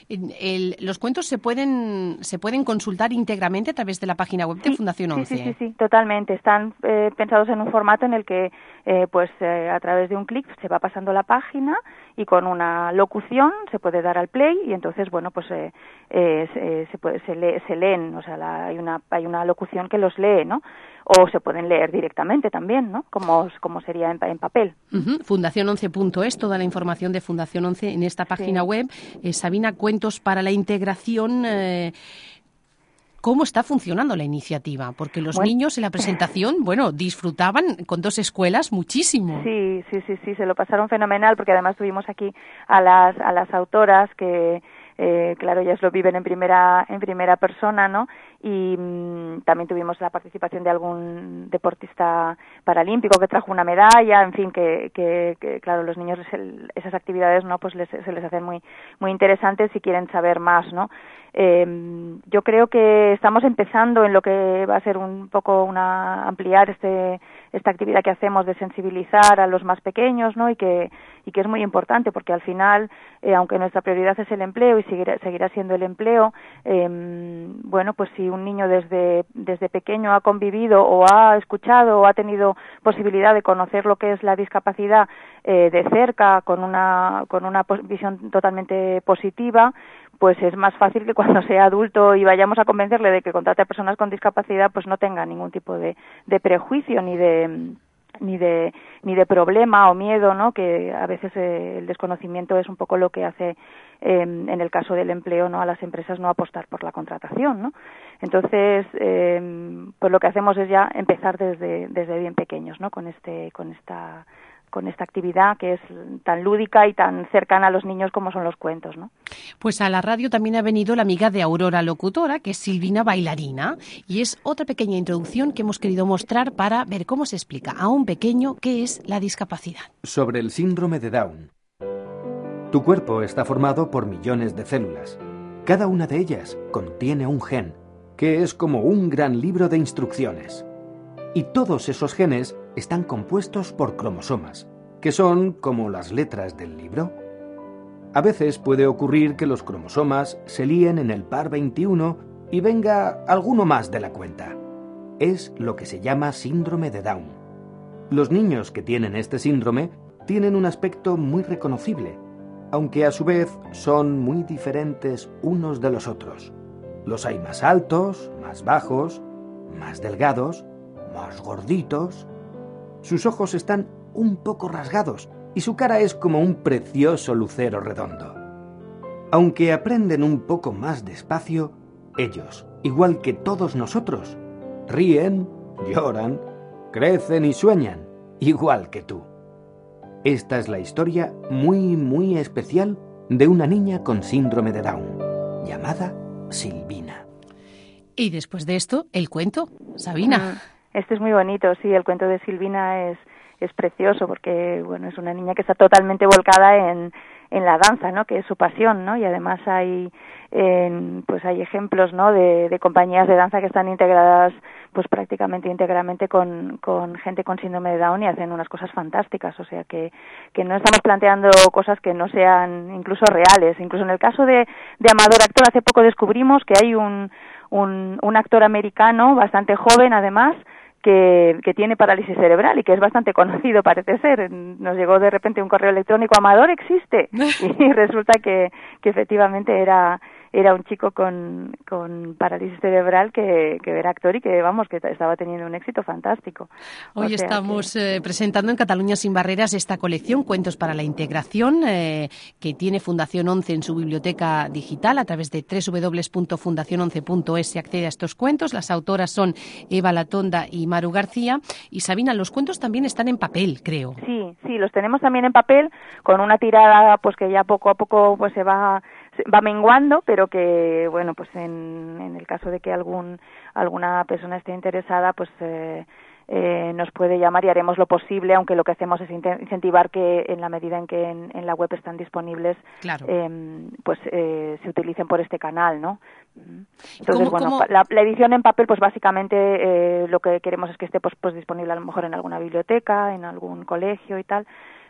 El- los cuentos se pueden, se pueden consultar íntegramente a través de la página web de Fundación Sí, 11. sí, sí, sí, totalmente. Están eh, pensados en un formato en el que, eh, pues, eh, a través de un clic se va pasando la página y con una locución se puede dar al play y entonces, bueno, pues eh, eh, se, se, puede- se, lee- se leen, o sea, la- hay una hay una locución que los lee, ¿no? O se pueden leer directamente también, ¿no? Como, como sería en, en papel. Ujú, Fundación11.es, toda la información de Fundación 11 en esta página web. Eh, Sabina, cuentos para la integración. eh, ¿Cómo está funcionando la iniciativa? Porque los Bueno. niños en la presentación, bueno, disfrutaban con dos escuelas muchísimo. Sí, sí, sí, sí, se lo pasaron fenomenal porque además tuvimos aquí a las a las autoras que eh, claro, ellas lo viven en primera en primera persona, ¿no? Y mm, también tuvimos la participación de algún deportista paralímpico que trajo una medalla, en fin, que, que, que, claro, los niños esas actividades, ¿no? Pues les, se les hacen muy muy interesantes si quieren saber más, ¿no? Eh, yo creo que estamos empezando en lo que va a ser un poco una ampliar este esta actividad que hacemos de sensibilizar a los más pequeños, ¿no? Y que y que es muy importante porque al final, eh, aunque nuestra prioridad es el empleo y seguirá, seguirá siendo el empleo, eh, bueno, pues si un niño desde desde pequeño ha convivido o ha escuchado o ha tenido posibilidad de conocer lo que es la discapacidad eh, de cerca con una con una visión totalmente positiva, pues es más fácil que cuando sea adulto y vayamos a convencerle de que contrate a personas con discapacidad, pues no tenga ningún tipo de, de prejuicio ni de ni de ni de problema o miedo, ¿no? Que a veces eh, el desconocimiento es un poco lo que hace eh, en el caso del empleo, ¿no? A las empresas no apostar por la contratación, ¿no? Entonces, eh, pues lo que hacemos es ya empezar desde desde bien pequeños, ¿no? Con este con esta con esta actividad que es tan lúdica y tan cercana a los niños como son los cuentos, ¿no? Pues a la radio también ha venido la amiga de Aurora Locutora, que es Silvina Bailarina, y es otra pequeña introducción que hemos querido mostrar para ver cómo se explica a un pequeño qué es la discapacidad. Sobre el síndrome de Down. Tu cuerpo está formado por millones de células. Cada una de ellas contiene un gen, que es como un gran libro de instrucciones. Y todos esos genes están compuestos por cromosomas, que son como las letras del libro. A veces puede ocurrir que los cromosomas se líen en el par 21 y venga alguno más de la cuenta. Es lo que se llama síndrome de Down. Los niños que tienen este síndrome tienen un aspecto muy reconocible, aunque a su vez son muy diferentes unos de los otros. Los hay más altos, más bajos, más delgados, más gorditos. Sus ojos están un poco rasgados y su cara es como un precioso lucero redondo. Aunque aprenden un poco más despacio, ellos, igual que todos nosotros, ríen, lloran, crecen y sueñan, igual que tú. Esta es la historia muy, muy especial de una niña con síndrome de Down, llamada Silvina. Y después de esto, el cuento, Sabina. Este es muy bonito, sí, el cuento de Silvina es, es precioso porque, bueno, es una niña que está totalmente volcada en, en la danza, ¿no? Que es su pasión, ¿no? Y además hay, en, pues hay ejemplos, ¿no? De, compañías de danza que están integradas, pues prácticamente íntegramente con, con gente con síndrome de Down y hacen unas cosas fantásticas, o sea que, que no estamos planteando cosas que no sean incluso reales. Incluso en el caso de, de Amador Actor, hace poco descubrimos que hay un, un actor americano bastante joven, además, que, que, tiene parálisis cerebral y que es bastante conocido, parece ser. Nos llegó de repente un correo electrónico, Amador existe, y resulta que, que efectivamente era, era un chico con, con parálisis cerebral que, que era actor y que, vamos, que estaba teniendo un éxito fantástico. O Hoy sea estamos eh, presentando en Cataluña sin barreras esta colección Cuentos para la Integración eh, que tiene Fundación 11 en su biblioteca digital a través de www.fundacion11.es se accede a estos cuentos. Las autoras son Eva Latonda y Maru García. Y Sabina, los cuentos también están en papel, creo. Sí, sí, los tenemos también en papel con una tirada pues que ya poco a poco pues se va se va menguando, pero que bueno, pues en, en el caso de que algún alguna persona esté interesada, pues eh, eh, nos puede llamar y haremos lo posible, aunque lo que hacemos es incentivar que en la medida en que en, en la web están disponibles, Claro. eh, pues eh, se utilicen por este canal, ¿no? Entonces, ¿Cómo- bueno, cómo- La, la edición en papel, pues básicamente eh, lo que queremos es que esté pues, pues disponible a lo mejor en alguna biblioteca, en algún colegio y tal,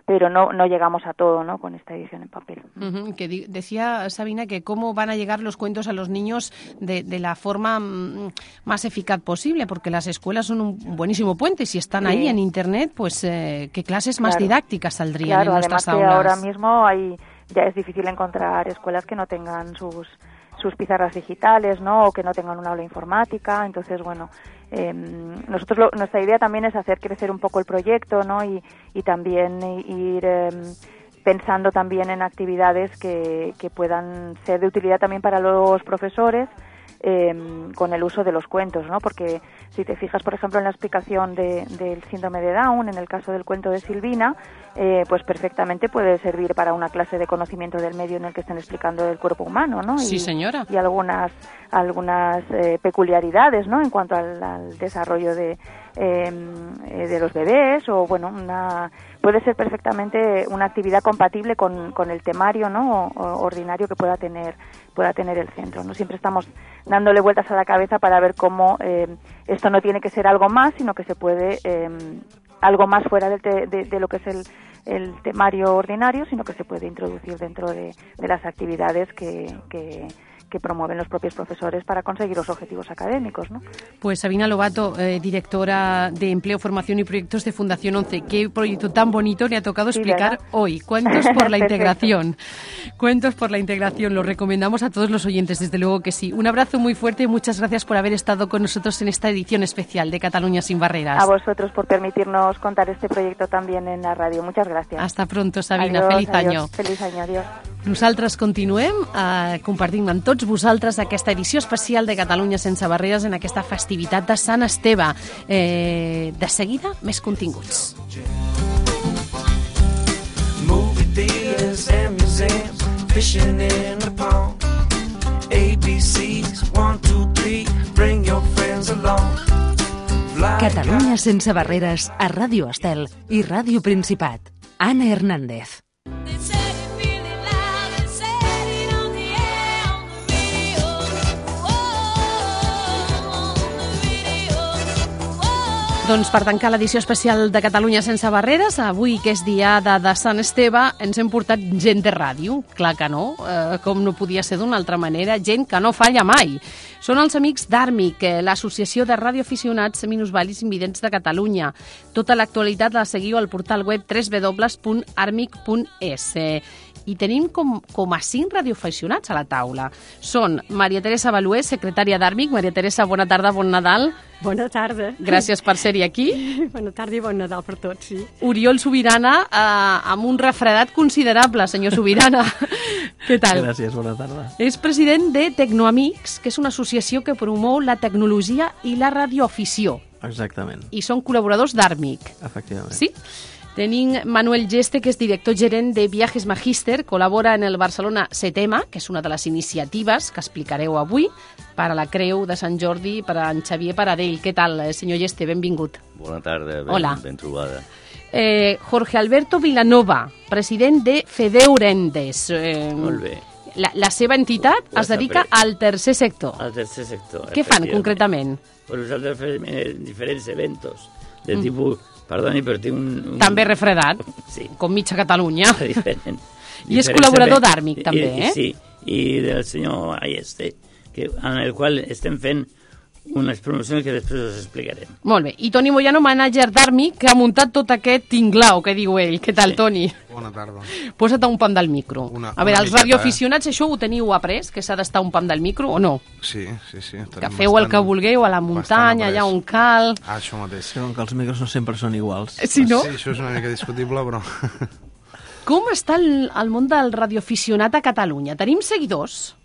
pero no, no llegamos a todo, ¿no? Con esta edición en papel. Ujú, que di- decía Sabina que cómo van a llegar los cuentos a los niños de, de la forma mm, más eficaz posible, porque las escuelas son un buenísimo puente. Si están Sí. ahí en Internet, pues eh, qué clases más didácticas saldrían Claro, en además nuestras que aulas. ahora mismo hay ya es difícil encontrar escuelas que no tengan sus sus pizarras digitales, ¿no? O que no tengan una aula informática. Entonces, bueno, eh, nosotros lo- nuestra idea también es hacer crecer un poco el proyecto, ¿no? Y, y también ir eh, pensando también en actividades que, que puedan ser de utilidad también para los profesores eh, con el uso de los cuentos, ¿no? Porque si te fijas, por ejemplo, en la explicación de- del síndrome de Down, en el caso del cuento de Silvina, eh, pues perfectamente puede servir para una clase de conocimiento del medio en el que estén explicando el cuerpo humano, ¿no? Sí, y, señora. Y algunas algunas eh, peculiaridades, ¿no? En cuanto al, al desarrollo de eh, eh, de los bebés o bueno una puede ser perfectamente una actividad compatible con, con el temario no O- o- ordinario que pueda tener pueda tener el centro no siempre estamos dándole vueltas a la cabeza para ver cómo eh, esto no tiene que ser algo más sino que se puede eh, algo más fuera te- de, de lo que es el, el temario ordinario sino que se puede introducir dentro de, de las actividades que, que que promueven los propios profesores para conseguir los objetivos académicos, ¿no? Pues Sabina Lobato, eh, directora de Empleo, Formación y Proyectos de Fundación 11. Qué proyecto tan bonito le ha tocado Sí, explicar ¿verdad? hoy. Cuentos por la integración. Cuentos por la integración. Lo recomendamos a todos los oyentes, desde luego que sí. Un abrazo muy fuerte y muchas gracias por haber estado con nosotros en esta edición especial de Cataluña sin barreras. A vosotros por permitirnos contar este proyecto también en la radio. Muchas gracias. Hasta pronto, Sabina. Adiós, Feliz adiós. año. Feliç any, adiós. Nosaltres continuem eh, compartint amb tots vosaltres aquesta edició especial de Catalunya sense barreres en aquesta festivitat de Sant Esteve. Eh, de seguida, més continguts. Movie theaters and museums, fishing in the pond. ABCs, one, two, three, bring your friends along. Fly Catalunya sense barreres a Ràdio Estel i Ràdio Principat. Anna Hernández. Doncs per tancar l'edició especial de Catalunya sense barreres, avui que és diada de Sant Esteve, ens hem portat gent de ràdio, clar que no, eh, com no podia ser d'una altra manera, gent que no falla mai. Són els amics d'Àrmic, eh, l'associació de radioaficionats minusvàlids invidents de Catalunya. Tota l'actualitat la seguiu al portal web www.armic.es. i tenim com, com a cinc radioaficionats a la taula. Són Maria Teresa Balué, secretària d'Àrmic. Maria Teresa, bona tarda, bon Nadal. Bona tarda. Gràcies per ser-hi aquí. Bona tarda i bon Nadal per tots, sí. Oriol Sobirana, eh, amb un refredat considerable, senyor Sobirana. Què tal? Gràcies, bona tarda. És president de Tecnoamics, que és una associació que promou la tecnologia i la radioafició. Exactament, I són col·laboradors d'Àrmic. efectivament. Sí? Tenim Manuel Geste, que és director gerent de Viajes Magister, col·labora en el Barcelona Setema, que és una de les iniciatives que explicareu avui per a la Creu de Sant Jordi, per a en Xavier Paradell. Què tal, eh, senyor Geste? Benvingut. Bona tarda, ben, Hola. ben trobada. Eh, Jorge Alberto Vilanova, president de Fedeurendes. Eh, Molt bé. La, la seva entitat es dedica al tercer sector. Al tercer sector. Què fan concretament? Pues nosaltres fem eh, diferents eventos de Mm. Perdoni, però tinc un... un... També refredat, Sí. com mitja Catalunya. Diferent. I és col·laborador d'Àrmic, també, I, eh? Sí, i del senyor Ayeste, que, en el qual estem fent unes promocions que després us explicarem. Molt bé. I Toni Moyano, mànager d'Armi, que ha muntat tot aquest tinglau que diu ell. Què tal, Toni? Bona tarda. Posa't a un pam del micro. Una- a veure, els miqueta, radioaficionats, això ho teniu après, que s'ha d'estar un pam del micro o no? Sí, sí, sí. Que feu el que vulgueu a la muntanya, allà on cal... Ah, això mateix. Sí, que els micros no sempre són iguals. Sí, no? Sí, això és una mica discutible, però... Com està el, el món del radioaficionat a Catalunya? Tenim seguidors?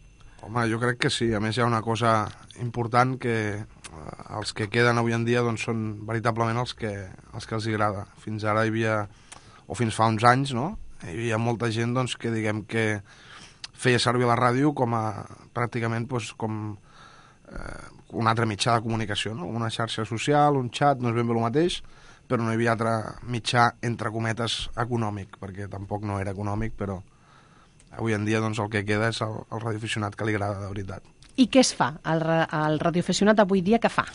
Home, jo crec que sí. A més, hi ha una cosa important que eh, els que queden avui en dia doncs, són veritablement els que, els que els agrada. Fins ara hi havia, o fins fa uns anys, no? hi havia molta gent doncs, que diguem que feia servir la ràdio com a, pràcticament doncs, com eh, un altre mitjà de comunicació, no? una xarxa social, un xat, no és ben bé el mateix, però no hi havia altre mitjà, entre cometes, econòmic, perquè tampoc no era econòmic, però avui en dia doncs, el que queda és el, el radioaficionat que li agrada de veritat. I què es fa? El, el radioaficionat avui dia què fa?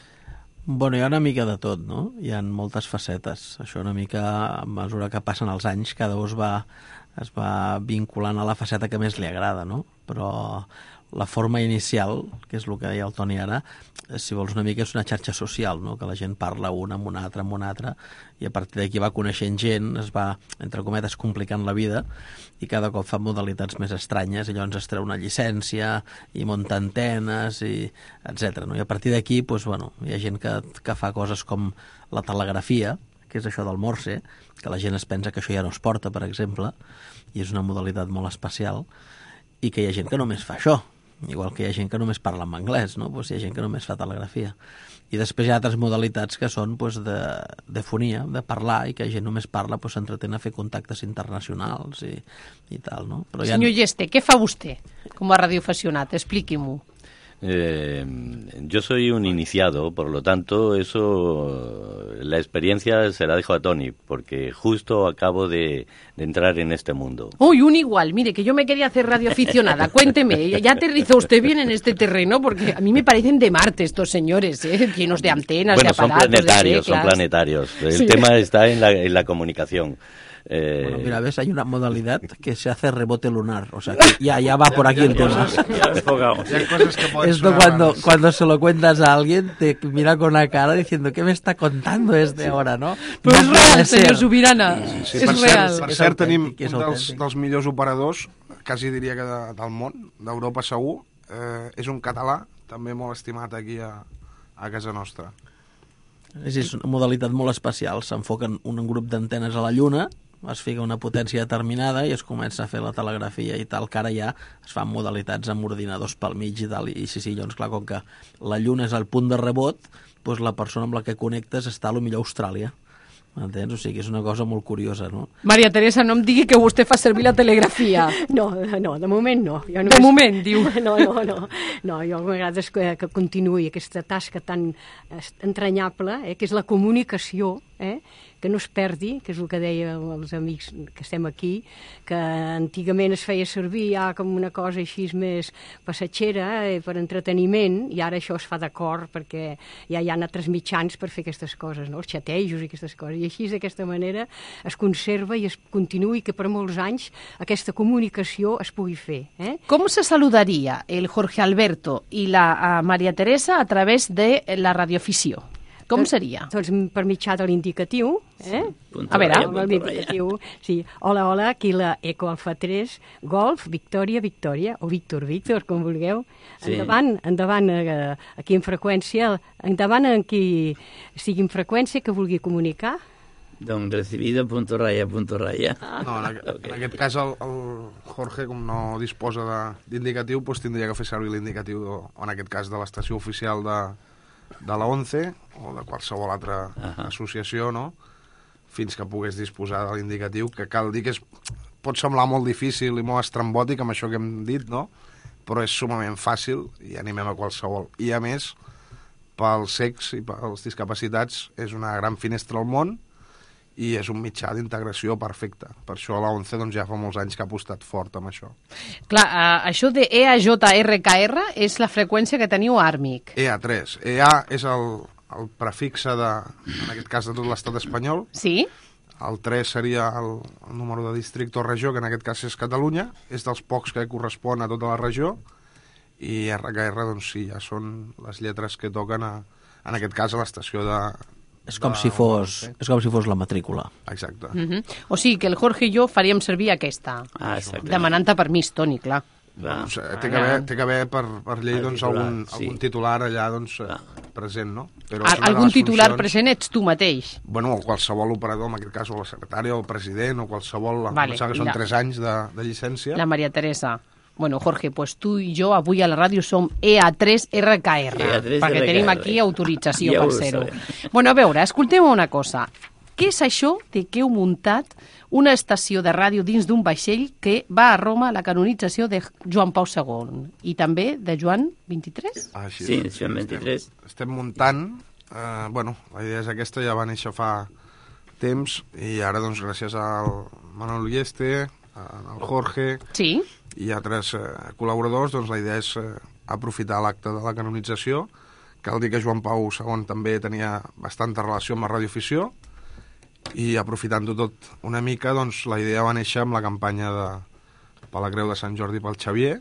Bueno, hi ha una mica de tot, no? Hi ha moltes facetes. Això una mica, a mesura que passen els anys, cada un es va, es va vinculant a la faceta que més li agrada, no? Però la forma inicial, que és el que deia el Toni ara, eh, si vols una mica és una xarxa social, no? que la gent parla una amb una altra, amb una altra, i a partir d'aquí va coneixent gent, es va, entre cometes, complicant la vida, i cada cop fa modalitats més estranyes, i llavors es treu una llicència, i munta antenes, i etc. No? I a partir d'aquí, doncs, bueno, hi ha gent que, que fa coses com la telegrafia, que és això del morse, que la gent es pensa que això ja no es porta, per exemple, i és una modalitat molt especial, i que hi ha gent que només fa això, igual que hi ha gent que només parla en anglès, no? pues hi ha gent que només fa telegrafia. I després hi ha altres modalitats que són pues, de, de fonia, de parlar, i que la gent només parla, pues, s'entretén a fer contactes internacionals i, i tal, no? Però Senyor Lleste, què fa vostè com a radioaficionat? Expliqui-m'ho. Eh, yo soy un iniciado, por lo tanto, eso, la experiencia se la dejo a Tony, porque justo acabo de, de entrar en este mundo. Uy, un igual. Mire, que yo me quería hacer radioaficionada. Cuénteme, ya aterrizó usted bien en este terreno, porque a mí me parecen de Marte estos señores, ¿eh? llenos de antenas, Bueno, de son aparatos, de planetarios, son planetarios. El Sí. tema está en la, en la comunicación. Eh, Bueno, mira, ves, hay una modalidad que se hace rebote lunar, o sea, que ya, ya va por aquí el tema. Esto cuando, cuando se lo cuentas a alguien te mira con una cara diciendo, ¿qué me está contando este ahora, no? Però és No puede real, senyor ser. Subirana. Sí, és per real. cert, per cert tenim un dels, dels millors operadors, quasi diria que de, del món, d'Europa segur, eh, és un català, també molt estimat aquí a, a casa nostra. És, és una modalitat molt especial. S'enfoquen un grup d'antenes a la Lluna, es fica una potència determinada i es comença a fer la telegrafia i tal, que ara ja es fan modalitats amb ordinadors pel mig i tal, i sí, sí, llavors clar, com que la Lluna és el punt de rebot, doncs la persona amb la que connectes està a lo millor a Austràlia. M'entens? O sigui, és una cosa molt curiosa, no? Maria Teresa, no em digui que vostè fa servir la telegrafia. No, no, de moment no. Jo De moment, diu. No, no, no. No, jo m'agrada que, que continuï aquesta tasca tan entranyable, eh, que és la comunicació, eh, que no es perdi, que és el que deia els amics que estem aquí, que antigament es feia servir ja com una cosa així més passatgera, eh, per entreteniment, i ara això es fa d'acord perquè ja hi ha altres mitjans per fer aquestes coses, no? els xatejos i aquestes coses. I així, d'aquesta manera, es conserva i es continuï que per molts anys aquesta comunicació es pugui fer. Eh? ¿Cómo se saludaría el Jorge Alberto y la a María Teresa a través de la radioafició? Com Doncs- seria? Doncs per mitjà de l'indicatiu, eh? Punto A veure. el indicatiu, sí. Hola, hola, aquí la Eco Alfa 3, Golf, Victòria, Victòria, o Víctor, Víctor, com vulgueu. Sí. Endavant, endavant, eh, aquí en freqüència, endavant en qui sigui en freqüència que vulgui comunicar. Don recibido punto raya punto raya. No, en, aquest, en aquest cas el, el Jorge, com no disposa de- d'indicatiu, doncs tindria que fer servir l'indicatiu, en aquest cas de l'estació oficial de, de la ONCE o de qualsevol altra uh -huh. associació, no? fins que pogués disposar de l'indicatiu, que cal dir que és, pot semblar molt difícil i molt estrambòtic amb això que hem dit, no? però és sumament fàcil i animem a qualsevol. I a més, pels secs i pels discapacitats, és una gran finestra al món i és un mitjà d'integració perfecte. Per això la ONCE doncs, ja fa molts anys que ha apostat fort amb això. Clar, eh, això de EAJRKR és la freqüència que teniu a Àrmic. EA3. EA és el, el prefixe de, en aquest cas, de tot l'estat espanyol. Sí. El 3 seria el, el número de districte o regió, que en aquest cas és Catalunya. És dels pocs que correspon a tota la regió. i RKR, doncs sí, ja són les lletres que toquen, a, en aquest cas, a l'estació de... És com, de si fos, és com si fos la matrícula. Exacte. Uh -huh. O sigui que el Jorge i jo faríem servir aquesta, Ah, demanant-te permís, Toni, clar. Doncs, eh, té, que haver, té que haver per, per llei doncs, titular, algun, sí. algun titular allà doncs, eh, present, no? Però Al, algun titular funcions- present ets tu mateix. Bueno, o qualsevol operador, en aquest cas, o la secretària, o el president, o qualsevol... Vale, Vale, que són la- 3 anys de, de llicència. La Maria Teresa. Bueno, Jorge, pues tu i jo avui a la ràdio som E EA3RKR, EA3 perquè tenim RKR. aquí autorització Ja per ho ser-ho. Bueno, a veure, escolteu una cosa. Què és això de que heu muntat una estació de ràdio dins d'un vaixell que va a Roma a la canonització de Joan Pau II i també de Joan 23? Ah, Sí, és. Joan 23. Estem, estem muntant, eh, bueno, la idea és aquesta, ja va néixer fa temps, i ara, doncs, gràcies al Manuel Yeste, al Jorge sí. I altres eh, col·laboradors, doncs la idea és eh, aprofitar l'acte de la canonització. Cal dir que Joan Pau II també tenia bastanta relació amb la radioafició, i aprofitant-ho tot una mica, doncs la idea va néixer amb la campanya de per la Creu de Sant Jordi pel Xavier,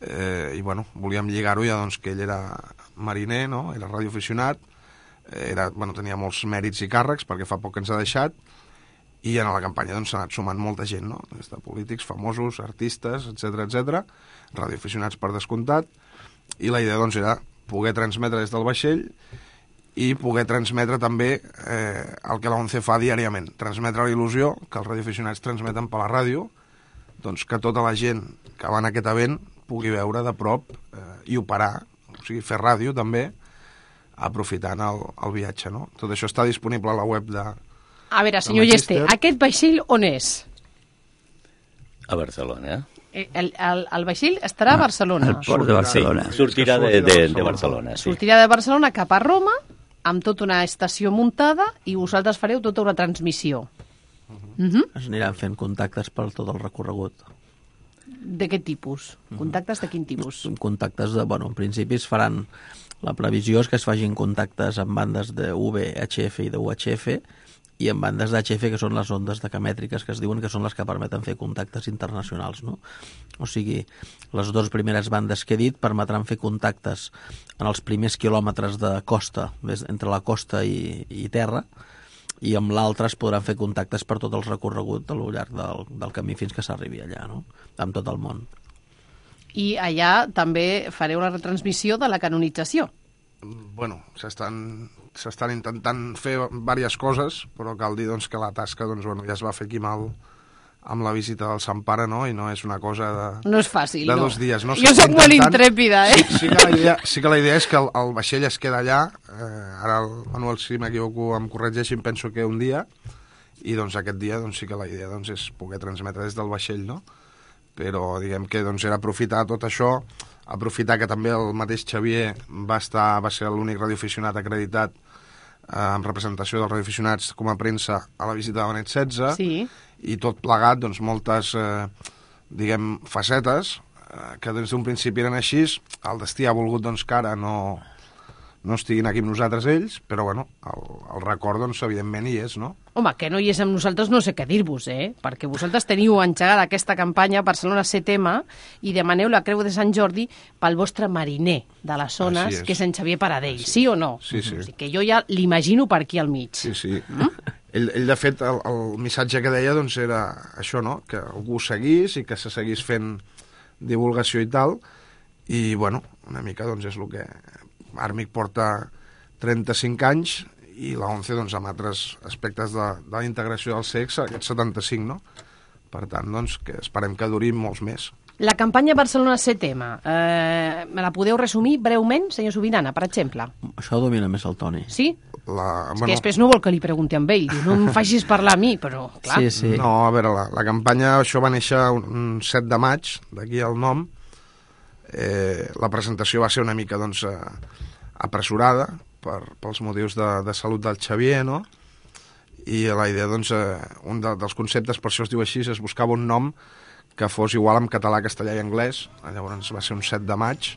eh, i bueno, volíem lligar-ho ja doncs, que ell era mariner, no? era radioaficionat, eh, era, bueno, tenia molts mèrits i càrrecs perquè fa poc que ens ha deixat i en la campanya doncs, s'ha anat sumant molta gent, no? des de polítics, famosos, artistes, etc etc, radioaficionats per descomptat, i la idea doncs, era poder transmetre des del vaixell i poder transmetre també eh, el que la ONCE fa diàriament, transmetre la il·lusió que els radioaficionats transmeten per la ràdio, doncs que tota la gent que va en aquest event pugui veure de prop eh, i operar, o sigui, fer ràdio també, aprofitant el, el viatge. No? Tot això està disponible a la web de... A veure, senyor Manchester. aquest vaixell on és? A Barcelona. Eh, El, el, el vaixell estarà a Barcelona. Al port de Barcelona. Sí, sortirà de, de, de Barcelona, sí. Sortirà de Barcelona cap a Roma amb tota una estació muntada i vosaltres fareu tota una transmissió. Mhm. Es aniran fent contactes per tot el recorregut. De què tipus? Contactes de quin tipus? Contactes de, bueno, en principi es faran... La previsió és que es facin contactes amb bandes de VHF i de UHF i amb bandes d'HF, que són les ondes decamètriques que es diuen que són les que permeten fer contactes internacionals, no? O sigui, les dues primeres bandes que he dit permetran fer contactes en els primers quilòmetres de costa, entre la costa i, i terra, i amb l'altre es podran fer contactes per tot el recorregut a lo llarg del, del camí fins que s'arribi allà, no? Amb tot el món. I allà també fareu la retransmissió de la canonització. Bueno, s'estan s'estan intentant fer diverses coses, però cal dir doncs, que la tasca doncs, bueno, ja es va fer aquí mal amb la visita del Sant Pare, no? I no és una cosa de, No és fàcil, de no. dos dies. No? Jo sóc molt intrèpida, eh? Sí, sí, que la idea, sí que la idea és que el, el vaixell es queda allà, eh, ara el Manuel, si m'equivoco, em corregeixin, penso que un dia, i doncs aquest dia doncs, sí que la idea doncs, és poder transmetre des del vaixell, no? Però diguem que doncs, era aprofitar tot això, aprofitar que també el mateix Xavier va, estar, va ser l'únic radioaficionat acreditat amb representació dels radioaficionats com a premsa a la visita de Benet XVI Sí. i tot plegat, doncs, moltes, eh, diguem, facetes eh, que des d'un principi eren així. El destí ha volgut, doncs, que ara no, no estiguin aquí amb nosaltres ells, però, bueno, el, el record, doncs, evidentment hi és, no? Home, que no hi és amb nosaltres no sé què dir-vos, eh? Perquè vosaltres teniu engegada aquesta campanya Barcelona Setema i demaneu la Creu de Sant Jordi pel vostre mariner de les zones, és. que és en Xavier Paradell, sí, o no? Sí, sí. O sigui que jo ja l'imagino per aquí al mig. Sí, sí. Ell, ell, de fet, el, el missatge que deia doncs, era això, no?, que algú seguís i que se seguís fent divulgació i tal, i, bueno, una mica, doncs, és el que... Armic porta 35 anys i la ONCE, doncs, amb altres aspectes de, de la integració del sexe, aquests 75, no? Per tant, doncs, que esperem que duri molts més. La campanya Barcelona Setema, eh, me la podeu resumir breument, senyor Subirana, per exemple? Això domina més el Toni. Sí? La, És que després no vol que li pregunti amb ell, diu, no em facis parlar a mi, però, clar... No, a veure, la, la campanya, això va néixer un, un 7 de maig, d'aquí el nom. Eh, la presentació va ser una mica, doncs, eh, apressurada per, pels motius de, de salut del Xavier, no? I la idea, doncs, eh, un de, dels conceptes, per això es diu així, es buscava un nom que fos igual en català, castellà i anglès. Llavors va ser un 7 de maig,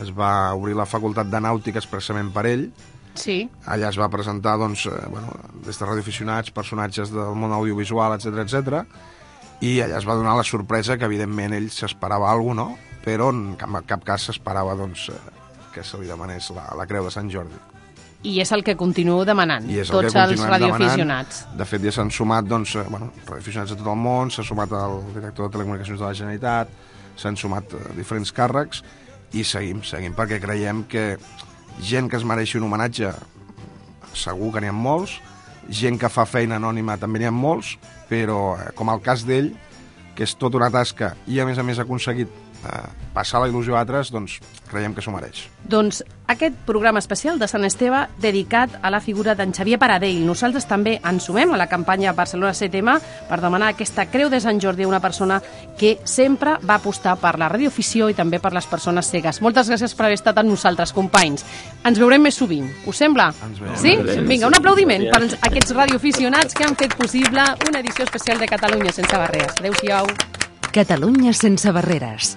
es va obrir la facultat de nàutica expressament per ell, Sí. Allà es va presentar, doncs, eh, bueno, des de radioaficionats, personatges del món audiovisual, etc etc. i allà es va donar la sorpresa que, evidentment, ell s'esperava alguna cosa, no? Però en cap, en cap cas s'esperava doncs, eh, que se li demanés la, la Creu de Sant Jordi. I és el que continuo demanant, I és el tots que els radioaficionats. Demanant. De fet, ja s'han sumat doncs, eh, bueno, radioaficionats de tot el món, s'ha sumat el director de Telecomunicacions de la Generalitat, s'han sumat eh, diferents càrrecs i seguim, seguim, perquè creiem que gent que es mereixi un homenatge segur que n'hi ha molts, gent que fa feina anònima també n'hi ha molts, però eh, com el cas d'ell, que és tota una tasca i a més a més ha aconseguit eh, passar la il·lusió a altres, doncs creiem que s'ho mereix. Doncs aquest programa especial de Sant Esteve dedicat a la figura d'en Xavier Paradell. Nosaltres també ens sumem a la campanya Barcelona 7M per demanar aquesta Creu de Sant Jordi a una persona que sempre va apostar per la radioafició i també per les persones cegues. Moltes gràcies per haver estat amb nosaltres, companys. Ens veurem més sovint. Us sembla? veurem. Sí? Ens veurem. Vinga, un aplaudiment per aquests radioaficionats que han fet possible una edició especial de Catalunya sense barreres. Adéu-siau. Catalunya sense barreres.